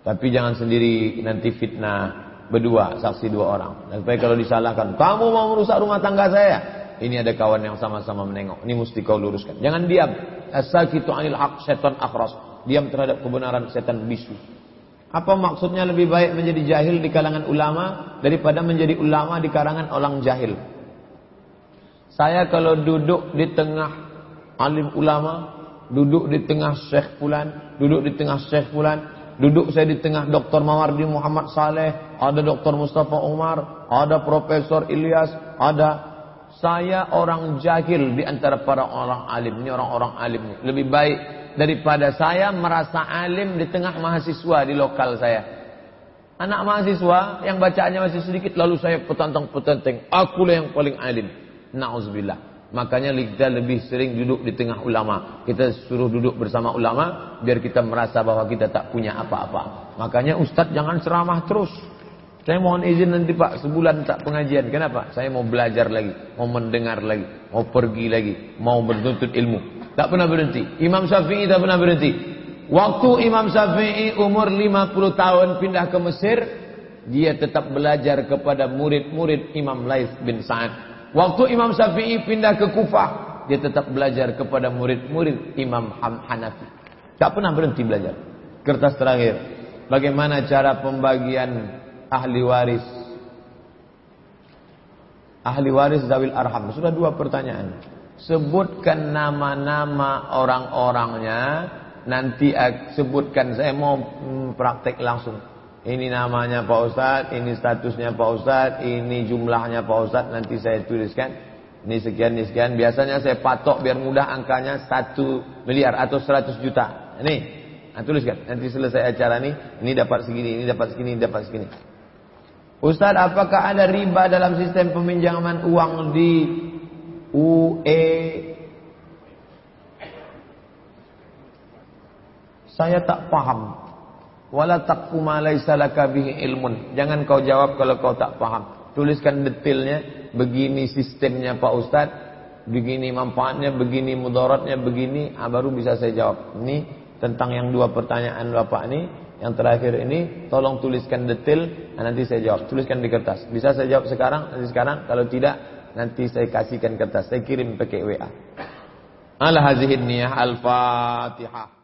S2: Tapi jangan sendiri nanti fitnah berdua, saksi dua orang. Dan supaya kalau disalahkan, kamu mau merusak rumah tangga saya. Ini ada kawan yang sama-sama menengok. Ini mesti kau luruskan. Jangan diam. Asal kita anil haq setan akhras. Diam terhadap kebenaran setan bisu. Apa maksudnya lebih baik menjadi jahil di kalangan ulama daripada menjadi ulama di kalangan orang jahil? Saya kalau duduk di tengah alim ulama, duduk di tengah Syekh Fulan, duduk di tengah Syekh Fulan, duduk saya di tengah Dr. Mawardi Muhammad Saleh, ada Dr. Mustafa Umar, ada Profesor Ilyas, ada saya orang jahil di antara para orang alim. Ini orang-orang alim. Lebih baik daripada saya merasa alim di tengah mahasiswa di lokal saya. Anak mahasiswa yang bacaannya masih sedikit lalu saya petantang-petenteng. Akulah yang paling alim. Nauzubillah. Makanya kita lebih sering duduk di tengah ulama. Kita suruh duduk bersama ulama biar kita merasa bahwa kita tak punya apa-apa. Makanya Ustadz jangan ceramah terus. Saya mohon izin nanti Pak sebulan tak pengajian. Kenapa? Saya mau belajar lagi, mau mendengar lagi, mau pergi lagi, mau bertuntut ilmu. Tak pernah berhenti. Imam Syafi'i tak pernah berhenti. Waktu Imam Syafi'i umur 50 tahun pindah ke Mesir, dia tetap belajar kepada murid-murid Imam Laif bin Sa'ad. Waktu Imam Syafi'i pindah ke Kufah, dia tetap belajar kepada murid-murid Imam Hanafi. Tak pernah berhenti belajar. Kertas terakhir. Bagaimana cara pembagian ahli waris? Ahli waris Zawil Arham. Sudah dua pertanyaan. Sebutkan nama-nama orang-orangnya. Nanti sebutkan. Saya mau hmm, praktek langsung. Ini namanya Pak Ustadz, ini statusnya Pak Ustadz, ini jumlahnya Pak Ustadz, nanti saya tuliskan. Ini sekian, ini sekian. Biasanya saya patok biar mudah angkanya satu miliar atau seratus juta. Ini, nah, tuliskan. Nanti selesai acara ini, ini dapat segini, ini dapat segini, ini dapat segini. Ustadz, apakah ada riba dalam sistem peminjaman uang di UE? Saya tak paham. Wala taqfu ma laisa laka bihi ilmun. Jangan kau jawab kalau kau tak paham. Tuliskan detailnya, begini sistemnya Pak Ustaz, begini manfaatnya, begini mudaratnya, begini, ah, baru bisa saya jawab. Ini tentang yang dua pertanyaan Bapak ini, yang terakhir ini tolong tuliskan detail, nah, nanti saya jawab. Tuliskan di kertas. Bisa saya jawab sekarang, nanti sekarang. Kalau tidak, nanti saya kasihkan kertas. Saya kirim pakai WA. Al hazihin niyah al-Fatihah.